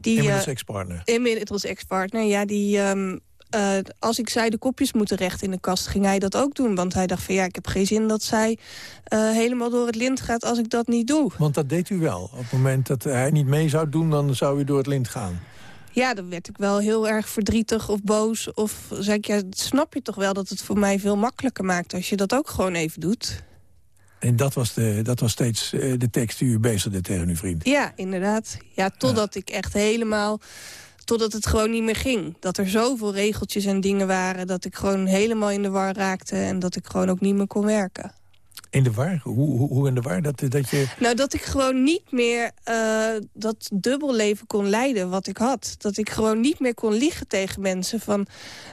Die, Inmiddels eh, ex-partner. Inmiddels ex-partner, ja. Die, ehm, eh, als ik zei de kopjes moeten recht in de kast, ging hij dat ook doen. Want hij dacht van ja, ik heb geen zin dat zij helemaal door het lint gaat als ik dat niet doe. Want dat deed u wel. Op het moment dat hij niet mee zou doen, dan zou u door het lint gaan. Ja, dan werd ik wel heel erg verdrietig of boos. Of zei ik, ja, snap je toch wel dat het voor mij veel makkelijker maakt... als je dat ook gewoon even doet? En dat was, de, dat was steeds eh, de tekst die u bezigde tegen uw vriend. Ja, inderdaad. Ja, totdat ik echt helemaal... Totdat het gewoon niet meer ging. Dat er zoveel regeltjes en dingen waren... dat ik gewoon helemaal in de war raakte... en dat ik gewoon ook niet meer kon werken. In de war? Hoe, hoe, hoe in de war? Dat, dat je... Nou, dat ik gewoon niet meer eh, dat dubbelleven kon leiden wat ik had. Dat ik gewoon niet meer kon liegen tegen mensen. Van,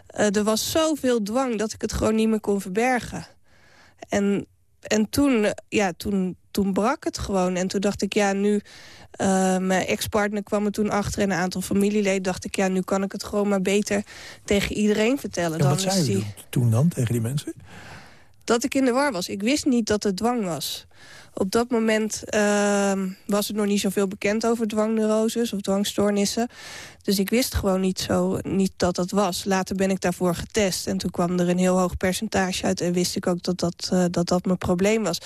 eh, er was zoveel dwang dat ik het gewoon niet meer kon verbergen. En, en toen, ja, toen, toen brak het gewoon. En toen dacht ik, ja, nu... eh, mijn ex-partner kwam er toen achter en een aantal familieleden... dacht ik, ja, nu kan ik het gewoon maar beter tegen iedereen vertellen. En wat dan zei die toen dan tegen die mensen? Dat ik in de war was. Ik wist niet dat het dwang was. Op dat moment ehm, was er nog niet zoveel bekend over dwangneuroses of dwangstoornissen. Dus ik wist gewoon niet, zo, niet dat dat was. Later ben ik daarvoor getest en toen kwam er een heel hoog percentage uit... en wist ik ook dat dat, eh, dat, dat mijn probleem was.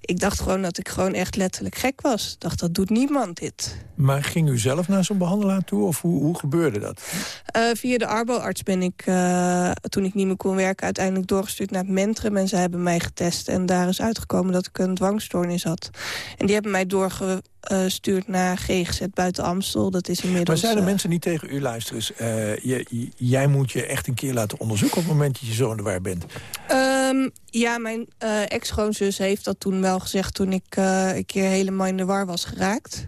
Ik dacht gewoon dat ik gewoon echt letterlijk gek was. Ik dacht, dat doet niemand dit. Maar ging u zelf naar zo'n behandelaar toe? Of hoe, hoe gebeurde dat? Eh, via de arboarts ben ik, eh, toen ik niet meer kon werken... uiteindelijk doorgestuurd naar het Mentrum. En zij hebben mij getest. En daar is uitgekomen dat ik een dwangstoornis had. En die hebben mij doorgestuurd naar GGZ buiten Amstel. Dat is inmiddels... Maar zeiden eh, mensen niet tegen u, luister eens... eh, je, jij moet je echt een keer laten onderzoeken... op het moment dat je zo in de war bent. Ehm, ja, mijn eh, ex-schoonzus heeft dat toen wel gezegd... toen ik eh, een keer helemaal in de war was geraakt.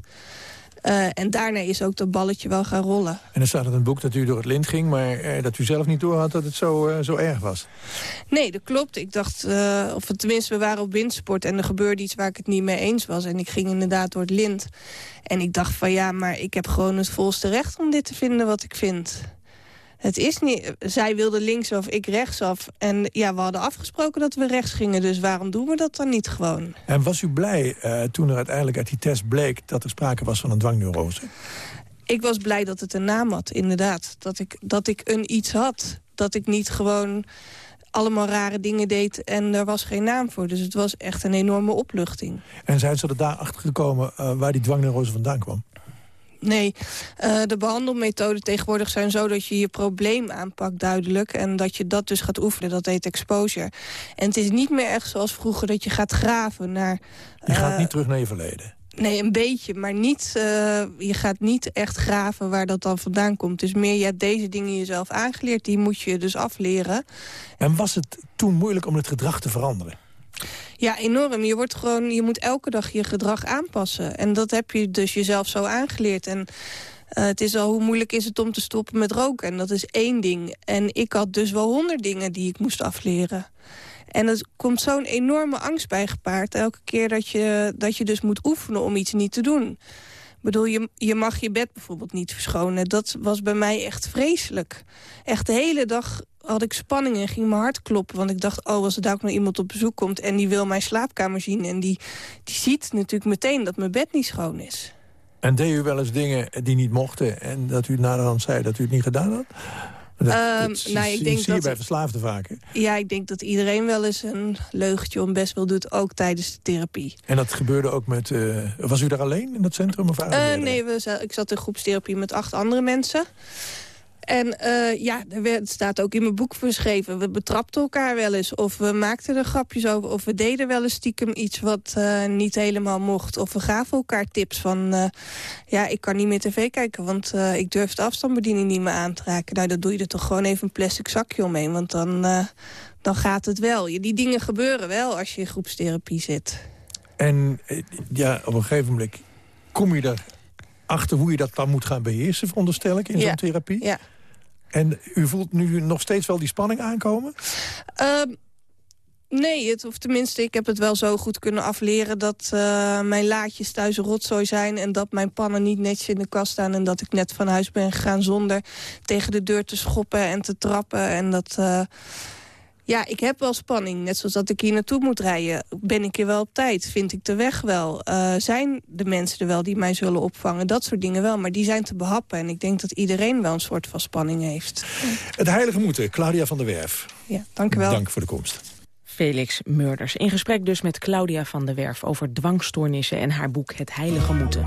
Eh, en daarna is ook dat balletje wel gaan rollen. En dan staat in het boek dat u door het lint ging... maar eh, dat u zelf niet door had dat het zo, eh, zo erg was. Nee, dat klopt. Ik dacht, of tenminste, we waren op windsport en er gebeurde iets waar ik het niet mee eens was. En ik ging inderdaad door het lint. En ik dacht van ja, maar ik heb gewoon het volste recht om dit te vinden wat ik vind. Het is niet... Zij wilde linksaf, ik rechtsaf. En ja, we hadden afgesproken dat we rechts gingen. Dus waarom doen we dat dan niet gewoon? En was u blij uh, toen er uiteindelijk uit die test bleek... dat er sprake was van een dwangneurose? Ik was blij dat het een naam had, inderdaad. Dat ik, dat ik een iets had. Dat ik niet gewoon allemaal rare dingen deed en er was geen naam voor. Dus het was echt een enorme opluchting. En zijn ze er daar achter gekomen uh, waar die dwangneurose vandaan kwam? Nee, uh, de behandelmethoden tegenwoordig zijn zo dat je je probleem aanpakt duidelijk. En dat je dat dus gaat oefenen, dat heet exposure. En het is niet meer echt zoals vroeger dat je gaat graven naar... Je gaat uh, niet terug naar je verleden? Nee, een beetje, maar niet, uh, je gaat niet echt graven waar dat dan vandaan komt. Dus meer, je hebt deze dingen jezelf aangeleerd, die moet je dus afleren. En was het toen moeilijk om het gedrag te veranderen? Ja, enorm. Je, wordt gewoon, je moet elke dag je gedrag aanpassen. En dat heb je dus jezelf zo aangeleerd. En uh, het is al hoe moeilijk is het om te stoppen met roken. En dat is één ding. En ik had dus wel honderd dingen die ik moest afleren. En er komt zo'n enorme angst bij gepaard. Elke keer dat je, dat je dus moet oefenen om iets niet te doen. Ik bedoel, je, je mag je bed bijvoorbeeld niet verschonen. Dat was bij mij echt vreselijk. Echt de hele dag had ik spanning en ging mijn hart kloppen. Want ik dacht, oh, als er daar ook nog iemand op bezoek komt... en die wil mijn slaapkamer zien... en die, die ziet natuurlijk meteen dat mijn bed niet schoon is. En deed u wel eens dingen die niet mochten... en dat u naderhand zei dat u het niet gedaan had? Dat, um, dat nou, ik denk zie je dat, bij verslaafden vaak. Hè? Ja, ik denk dat iedereen wel eens een leugentje om best wel doet, ook tijdens de therapie. En dat gebeurde ook met... Uh, was u daar alleen in dat centrum? Of uh, nee, we, ik zat in groepstherapie met acht andere mensen. En uh, ja, het staat ook in mijn boek beschreven. We betrapten elkaar wel eens. Of we maakten er grapjes over. Of we deden wel eens stiekem iets wat uh, niet helemaal mocht. Of we gaven elkaar tips van... Uh, ja, ik kan niet meer tv kijken, want ik durf de afstandsbediening niet meer aan te raken. Nou, dan doe je er toch gewoon even een plastic zakje omheen. Want dan, dan gaat het wel. Die dingen gebeuren wel als je in groepstherapie zit. En ja, op een gegeven moment kom je er achter hoe je dat dan moet gaan beheersen, veronderstel ik, in ja. zo'n therapie? Ja. En u voelt nu nog steeds wel die spanning aankomen? Uh, nee, het, of tenminste, ik heb het wel zo goed kunnen afleren... dat uh, mijn laadjes thuis rotzooi zijn... en dat mijn pannen niet netjes in de kast staan... en dat ik net van huis ben gegaan zonder tegen de deur te schoppen en te trappen. En dat... Uh, ja, ik heb wel spanning. Net zoals dat ik hier naartoe moet rijden. Ben ik hier wel op tijd? Vind ik de weg wel? Uh, zijn de mensen er wel die mij zullen opvangen? Dat soort dingen wel, maar die zijn te behappen. En ik denk dat iedereen wel een soort van spanning heeft. Het heilige moeten, Claudia van der Werf. Ja, dank u wel. Dank voor de komst. Felix Murders. In gesprek dus met Claudia van der Werf over dwangstoornissen en haar boek Het Heilige Moeten.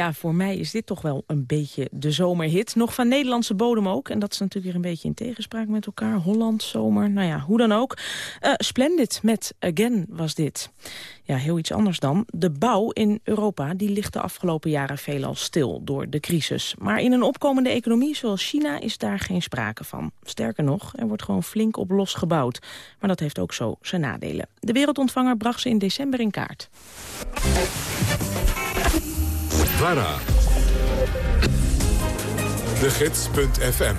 Ja, voor mij is dit toch wel een beetje de zomerhit. Nog van Nederlandse bodem ook. En dat is natuurlijk weer een beetje in tegenspraak met elkaar. Holland, zomer, nou ja, hoe dan ook. Eh, Splendid met Again was dit. Ja, heel iets anders dan. De bouw in Europa die ligt de afgelopen jaren veelal stil door de crisis. Maar in een opkomende economie zoals China is daar geen sprake van. Sterker nog, er wordt gewoon flink op los gebouwd. Maar dat heeft ook zo zijn nadelen. De wereldontvanger bracht ze in december in kaart. VARA. De Gids.fm.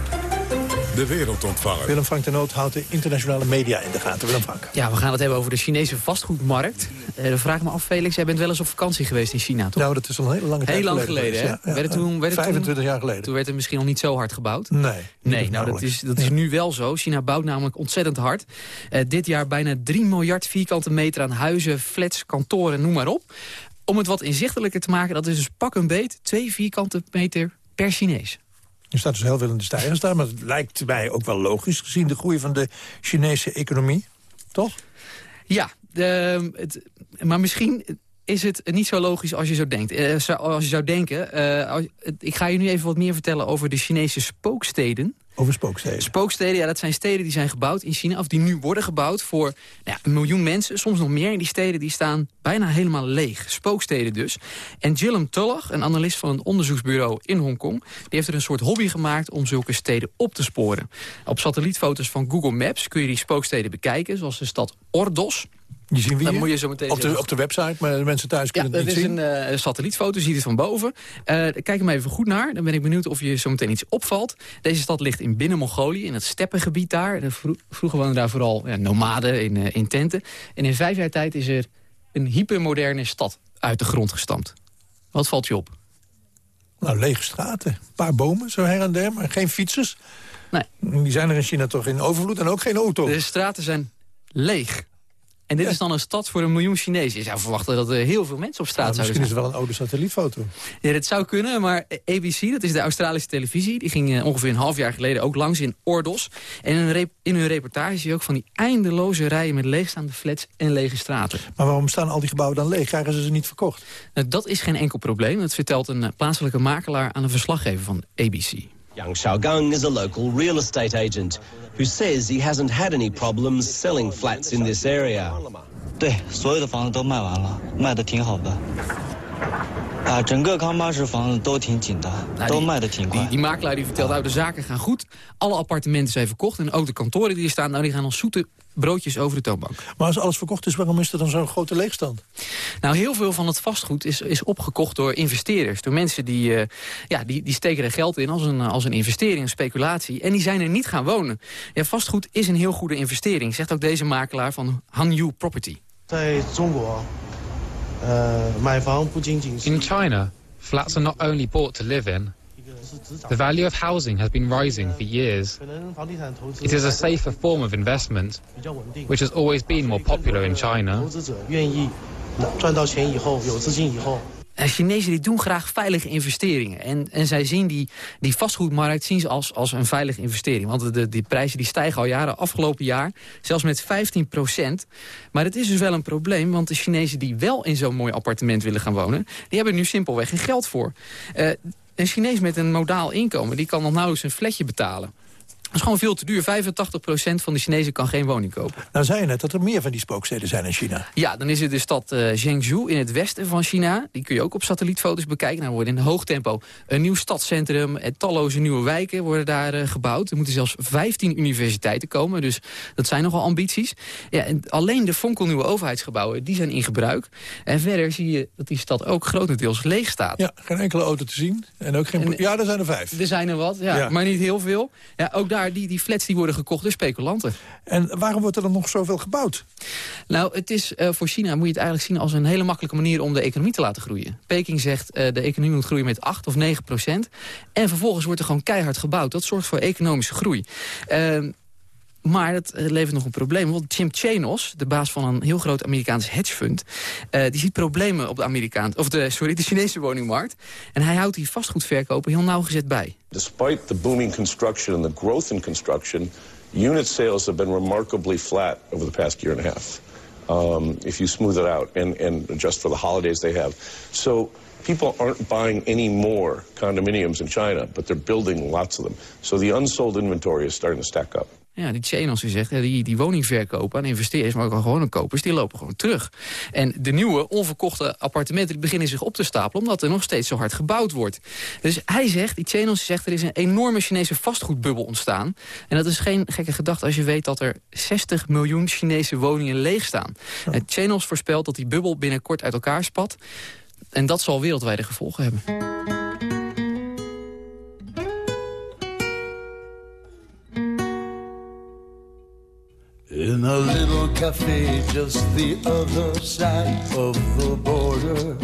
De wereldontvanger. Willem Frank de Noot houdt de internationale media in de gaten. Willem Frank. Ja, we gaan het hebben over de Chinese vastgoedmarkt. Eh, dan vraag ik me af, Felix, jij bent wel eens op vakantie geweest in China, toch? Nou, dat is al een hele lange tijd Heel lang geleden geleden, hè? ja. Werd het Ja, toen, werd het 25 toen, jaar geleden. Toen werd het misschien nog niet zo hard gebouwd. Nee. Nee, nou dat is, dat is nu wel zo. China bouwt namelijk ontzettend hard. Eh, dit jaar bijna 3 miljard vierkante meter aan huizen, flats, kantoren, noem maar op. Om het wat inzichtelijker te maken, dat is dus pak een beet 2 vierkante meter per Chinees. Er staat dus heel veel in de stijgers daar, maar het lijkt mij ook wel logisch gezien de groei van de Chinese economie. Toch? Ja, de, het, maar misschien is het niet zo logisch als je zo denkt. Zo- als je zou denken, als- het- ik ga je nu even wat meer vertellen over de Chinese spooksteden. Over spooksteden. Spooksteden, ja, dat zijn steden die zijn gebouwd in China... of die nu worden gebouwd voor nou ja, een miljoen mensen, soms nog meer. En die steden die staan bijna helemaal leeg. Spooksteden dus. En Gillem Tulloch, een analist van een onderzoeksbureau in Hongkong... die heeft er een soort hobby gemaakt om zulke steden op te sporen. Op satellietfoto's van Google Maps kun je die spooksteden bekijken... zoals de stad Ordos... Die zien we Dan hier? moet je zo meteen op, de, op de website, maar de mensen thuis kunnen dat het is niet zien. een eh, satellietfoto, je ziet het van boven. Eh, kijk hem even goed naar, dan ben ik benieuwd of je zo meteen iets opvalt. Deze stad ligt in Binnen-Mongolië, in het steppengebied daar. Vroeger woonden daar vooral ja, nomaden in, eh, in tenten. En in vijf jaar tijd is er een hypermoderne stad uit de grond gestampt. Wat valt je op? Nou, lege straten. Een paar bomen, zo her en der, maar geen fietsers. Nee. Die zijn er in China toch in overvloed en ook geen auto. De straten zijn leeg. En dit is dan een stad voor een miljoen Chinezen. Je zou verwachten dat er heel veel mensen op straat Nou, zouden misschien zijn. is het wel een oude satellietfoto. Ja, dat zou kunnen, maar ABC, dat is de Australische televisie... die ging eh, ongeveer een half jaar geleden ook langs in Ordos. En in, rep- in hun reportage zie je ook van die eindeloze rijen... met leegstaande flats en lege straten. Maar waarom staan al die gebouwen dan leeg? Krijgen ze ze niet verkocht? Nou, dat is geen enkel probleem. Dat vertelt een eh, plaatselijke makelaar aan een verslaggever van ABC. Yang Xiaogang is a local real estate agent who says he hasn't had any problems selling flats in this area. 对，所有的房子都卖完了，卖的挺好的。 啊，整个康巴市房子都挺紧的， Nou, 都 die- 卖的挺快 Die,。die makelaar die vertelt, nou, de zaken gaan goed. Alle appartementen zijn verkocht. En ook de kantoren die er staan, nou, die gaan als zoete broodjes over de toonbank. Maar als alles verkocht is, waarom is er dan zo'n grote leegstand? Nou, heel veel van het vastgoed is, is opgekocht door investeerders. Door mensen die, eh, ja, die, die steken er geld in als een, als een investering, een speculatie. En die zijn er niet gaan wonen. Ja, vastgoed is een heel goede investering, zegt ook deze makelaar van Hanyu Property. 在中国，呃，买房不仅仅是 In China, flats are not only bought to live in. The value of housing has been rising for years. It is a safer form of investment, which has always been more popular in China. Chinezen die doen graag veilige investeringen. En, en zij zien die, die vastgoedmarkt zien ze als, als een veilige investering. Want de, die prijzen die stijgen al jaren, afgelopen jaar zelfs met 15 procent. Maar het is dus wel een probleem, want de Chinezen die wel in zo'n mooi appartement willen gaan wonen... die hebben nu simpelweg geen geld voor. Eh, een Chinees met een modaal inkomen die kan nog nauwelijks een flatje betalen. Dat is gewoon veel te duur. 85% van de Chinezen kan geen woning kopen. Nou zei je net dat er meer van die spooksteden zijn in China. Ja, dan is er de stad uh, Zhengzhou in het westen van China. Die kun je ook op satellietfoto's bekijken. Nou worden in hoog tempo een nieuw stadscentrum... en talloze nieuwe wijken worden daar uh, gebouwd. Er moeten zelfs 15 universiteiten komen, dus dat zijn nogal ambities. Ja, en alleen de fonkelnieuwe overheidsgebouwen, die zijn in gebruik. En verder zie je dat die stad ook grotendeels leeg staat. Ja, geen enkele auto te zien. En ook geen... En, ja, er zijn er vijf. Er zijn er wat, ja, ja. maar niet heel veel. Ja, ook daar die, die flats die worden gekocht door speculanten. En waarom wordt er dan nog zoveel gebouwd? Nou, het is uh, voor China moet je het eigenlijk zien als een hele makkelijke manier om de economie te laten groeien. Peking zegt uh, de economie moet groeien met 8 of 9 procent. En vervolgens wordt er gewoon keihard gebouwd. Dat zorgt voor economische groei. Uh, maar dat levert nog een probleem. Want Jim Chanos, de baas van een heel groot Amerikaans hedgefund... Uh, die ziet problemen op de, Amerikaan, of de, sorry, de Chinese woningmarkt. En hij houdt die vastgoedverkopen heel nauwgezet bij. Despite the booming construction and the growth in construction... unit sales have been remarkably flat over the past year and a half. Um, if you smooth it out and, and adjust for the holidays they have. So people aren't buying any more condominiums in China, but they're building lots of them. So the unsold inventory is starting to stack up. Ja, die u zegt, die, die woningverkopen aan investeerders... maar ook gewoon kopers, die lopen gewoon terug. En de nieuwe, onverkochte appartementen... die beginnen zich op te stapelen... omdat er nog steeds zo hard gebouwd wordt. Dus hij zegt, die Chanos zegt... er is een enorme Chinese vastgoedbubbel ontstaan. En dat is geen gekke gedachte als je weet... dat er 60 miljoen Chinese woningen leeg staan. Ja. En voorspelt dat die bubbel binnenkort uit elkaar spat. En dat zal wereldwijde gevolgen hebben. In a little cafe just the other side of the border.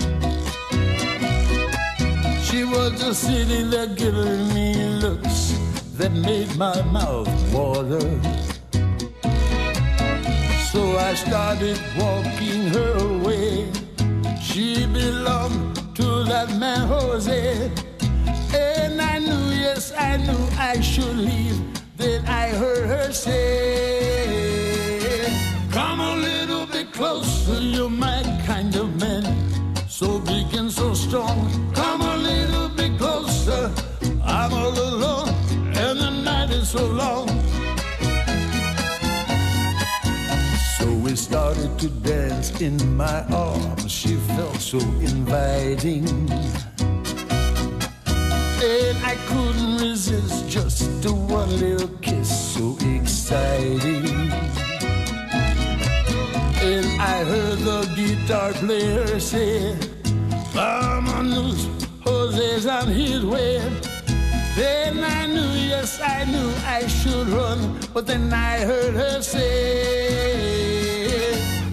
She was just sitting there giving me looks that made my mouth water. So I started walking her way. She belonged to that man Jose. And I knew, yes, I knew I should leave. Then I heard her say, Come a little bit closer, you're my kind of man. So big and so strong. Come a little bit closer. I'm all alone, and the night is so long. So we started to dance in my arms. She felt so inviting. And I couldn't resist just a one little kiss, so exciting. And I heard the guitar player say, Vámonos, Jose's on his way. Then I knew, yes, I knew I should run. But then I heard her say,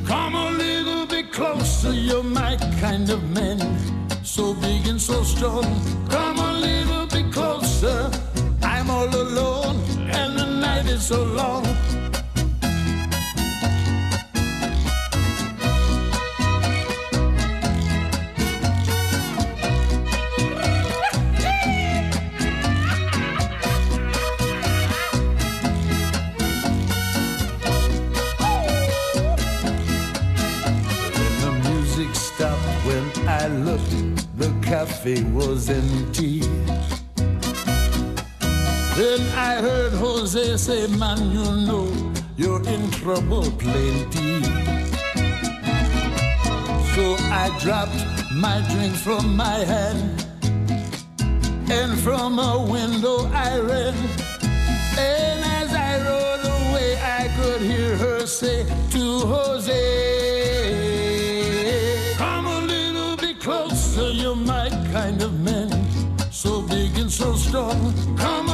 Come a little bit closer, you're my kind of man. So big and so strong. Come a little bit closer. I'm all alone, and the night is so long. Cafe was empty. Then I heard Jose say, Man, you know you're in trouble plenty. So I dropped my drink from my hand, and from a window I ran. And as I rode away, I could hear her say to Jose, strong. Come a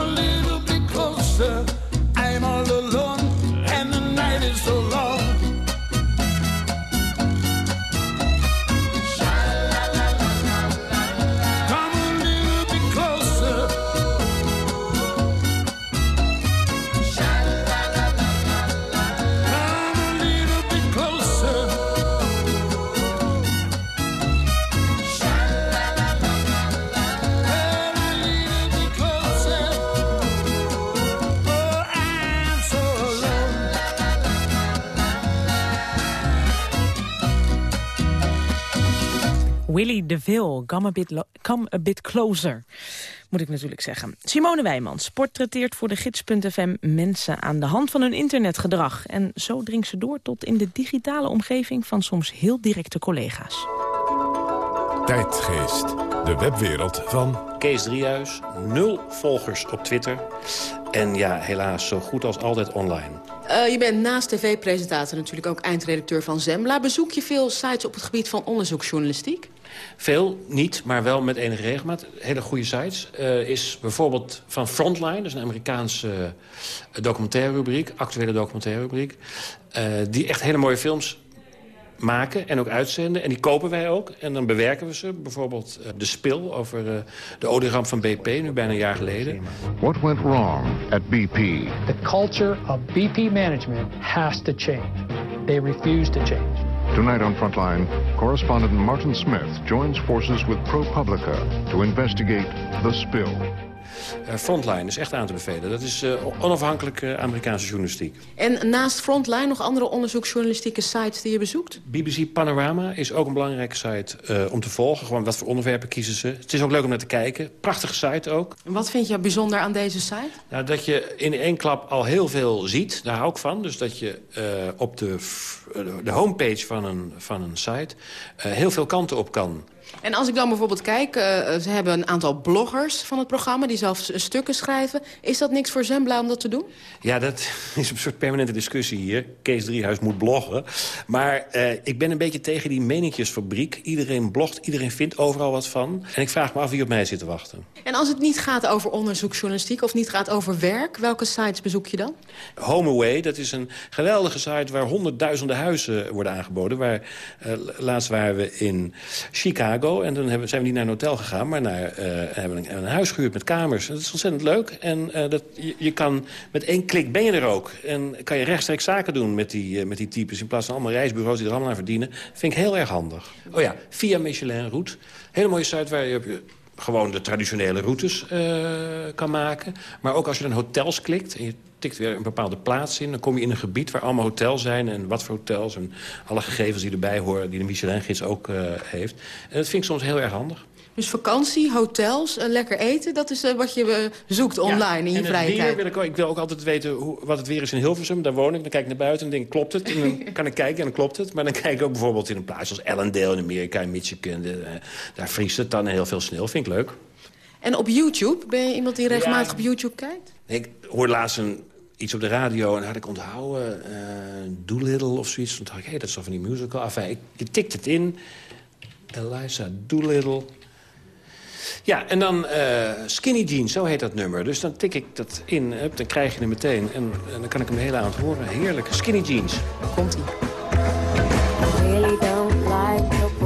Willy DeVille, come a, bit come a bit closer, moet ik natuurlijk zeggen. Simone Wijmans portretteert voor de gids.fm mensen aan de hand van hun internetgedrag. En zo dringt ze door tot in de digitale omgeving van soms heel directe collega's. Tijdgeest, de webwereld van... Kees Driehuis, nul volgers op Twitter. En ja, helaas zo goed als altijd online. Uh, je bent naast tv-presentator natuurlijk ook eindredacteur van Zembla. Bezoek je veel sites op het gebied van onderzoeksjournalistiek? Veel, niet, maar wel met enige regelmaat. Hele goede sites. Uh, is bijvoorbeeld van Frontline, dat is een Amerikaanse uh, documentaire rubriek, actuele documentaire rubriek. die echt hele mooie films maken en ook uitzenden. En die kopen wij ook. En dan bewerken we ze. Bijvoorbeeld uh, De Spil over uh, de olieramp van BP, nu bijna een jaar geleden. What went wrong at BP? The culture of BP management has to change. They refuse to change. Tonight on Frontline, correspondent Martin Smith joins forces with ProPublica to investigate The Spill. Uh, Frontline is echt aan te bevelen. Dat is uh, onafhankelijke Amerikaanse journalistiek. En naast Frontline nog andere onderzoeksjournalistieke sites die je bezoekt? BBC Panorama is ook een belangrijke site om te volgen. Gewoon wat voor onderwerpen kiezen ze. Het is ook leuk om naar te kijken. Prachtige site ook. En wat vind je bijzonder aan deze site? Nou, dat je in één klap al heel veel ziet. Daar hou ik van. Dus dat je op de, de homepage van een, van een site heel veel kanten op kan. En als ik dan bijvoorbeeld kijk, uh, ze hebben een aantal bloggers van het programma... die zelf stukken schrijven. Is dat niks voor Zembla om dat te doen? Ja, dat is een soort permanente discussie hier. Kees Driehuis moet bloggen. Maar uh, ik ben een beetje tegen die meninkjesfabriek. Iedereen blogt, iedereen vindt overal wat van. En ik vraag me af wie op mij zit te wachten. En als het niet gaat over onderzoeksjournalistiek... of niet gaat over werk, welke sites bezoek je dan? HomeAway, dat is een geweldige site... waar honderdduizenden huizen worden aangeboden. Waar, uh, laatst waren we in Chicago en toen hebben, zijn we niet naar een hotel gegaan, maar naar, uh, hebben een, een huis gehuurd met kamers. Dat is ontzettend leuk. En uh, dat, je, je, kan met één klik ben je er ook. En kan je rechtstreeks zaken doen met die, uh, met die types... in plaats van allemaal reisbureaus die er allemaal aan verdienen. Vind ik heel erg handig. Oh ja, via Michelin Route. Hele mooie site waar je gewoon de traditionele routes kan maken. Maar ook als je dan hotels klikt... en tikt weer een bepaalde plaats in. Dan kom je in een gebied waar allemaal hotels zijn en wat voor hotels... en alle gegevens die erbij horen, die de Michelin-gids ook uh, heeft. En dat vind ik soms heel erg handig. Dus vakantie, hotels, uh, lekker eten, dat is uh, wat je zoekt online ja, in je vrije tijd. Wil ik, ook, ik wil ook altijd weten hoe, wat het weer is in Hilversum. Daar woon ik, dan kijk ik naar buiten en denk klopt het? En dan kan ik kijken en dan klopt het. Maar dan kijk ik ook bijvoorbeeld in een plaats als Ellendale in Amerika, in Michigan. De, daar vriest het dan heel veel sneeuw, vind ik leuk. En op YouTube, ben je iemand die regelmatig ja. op YouTube kijkt? Ik hoor laatst een iets op de radio en had ik onthouden, uh, Doolittle of zoiets. Toen dacht ik, hé, dat is toch van die musical. Enfin, ik, je tikt het in. Eliza Doolittle. Ja, en dan uh, Skinny Jeans, zo heet dat nummer. Dus dan tik ik dat in, dan krijg je hem meteen. En, en dan kan ik hem de hele avond horen. Heerlijk, Skinny Jeans. Komt-ie. really don't like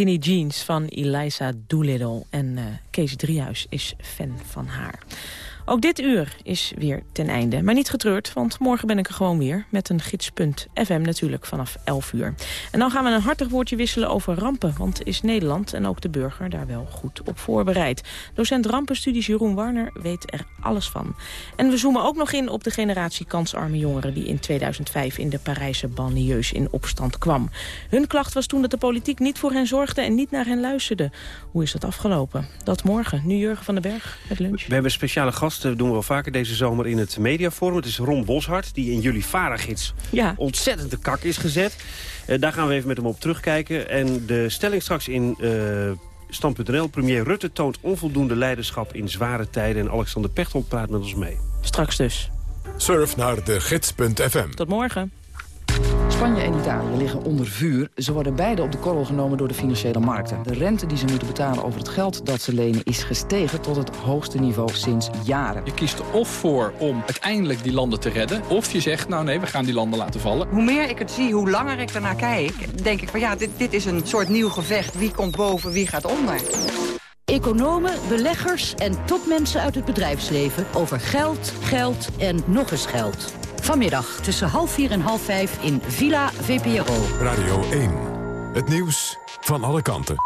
Skinny Jeans van Eliza Doolittle. En eh, Kees Driehuis is fan van haar. Ook dit uur is weer ten einde. Maar niet getreurd, want morgen ben ik er gewoon weer... met een gids.fm natuurlijk vanaf 11 uur. En dan gaan we een hartig woordje wisselen over rampen. Want is Nederland en ook de burger daar wel goed op voorbereid. Docent rampenstudies Jeroen Warner weet er alles van. En we zoomen ook nog in op de generatie kansarme jongeren... die in 2005 in de Parijse banlieues in opstand kwam. Hun klacht was toen dat de politiek niet voor hen zorgde... en niet naar hen luisterde. Hoe is dat afgelopen? Dat morgen. Nu Jurgen van den Berg met lunch. We hebben speciale gast, dat doen we wel vaker deze zomer in het mediaforum. Het is Ron Boshart, die in jullie Varagids ja. ontzettend de kak is gezet. Uh, daar gaan we even met hem op terugkijken. En de stelling straks in uh, Stand.nl. Premier Rutte toont onvoldoende leiderschap in zware tijden. En Alexander Pechtold praat met ons mee. Straks dus. Surf naar de gids.fm. Tot morgen. Spanje en Italië liggen onder vuur. Ze worden beide op de korrel genomen door de financiële markten. De rente die ze moeten betalen over het geld dat ze lenen... is gestegen tot het hoogste niveau sinds jaren. Je kiest er of voor om uiteindelijk die landen te redden... of je zegt, nou nee, we gaan die landen laten vallen. Hoe meer ik het zie, hoe langer ik ernaar kijk... denk ik van ja, dit, dit is een soort nieuw gevecht. Wie komt boven, wie gaat onder? Economen, beleggers en topmensen uit het bedrijfsleven... over geld, geld en nog eens geld. Vanmiddag tussen half vier en half vijf in Villa VPRO. Radio 1. Het nieuws van alle kanten.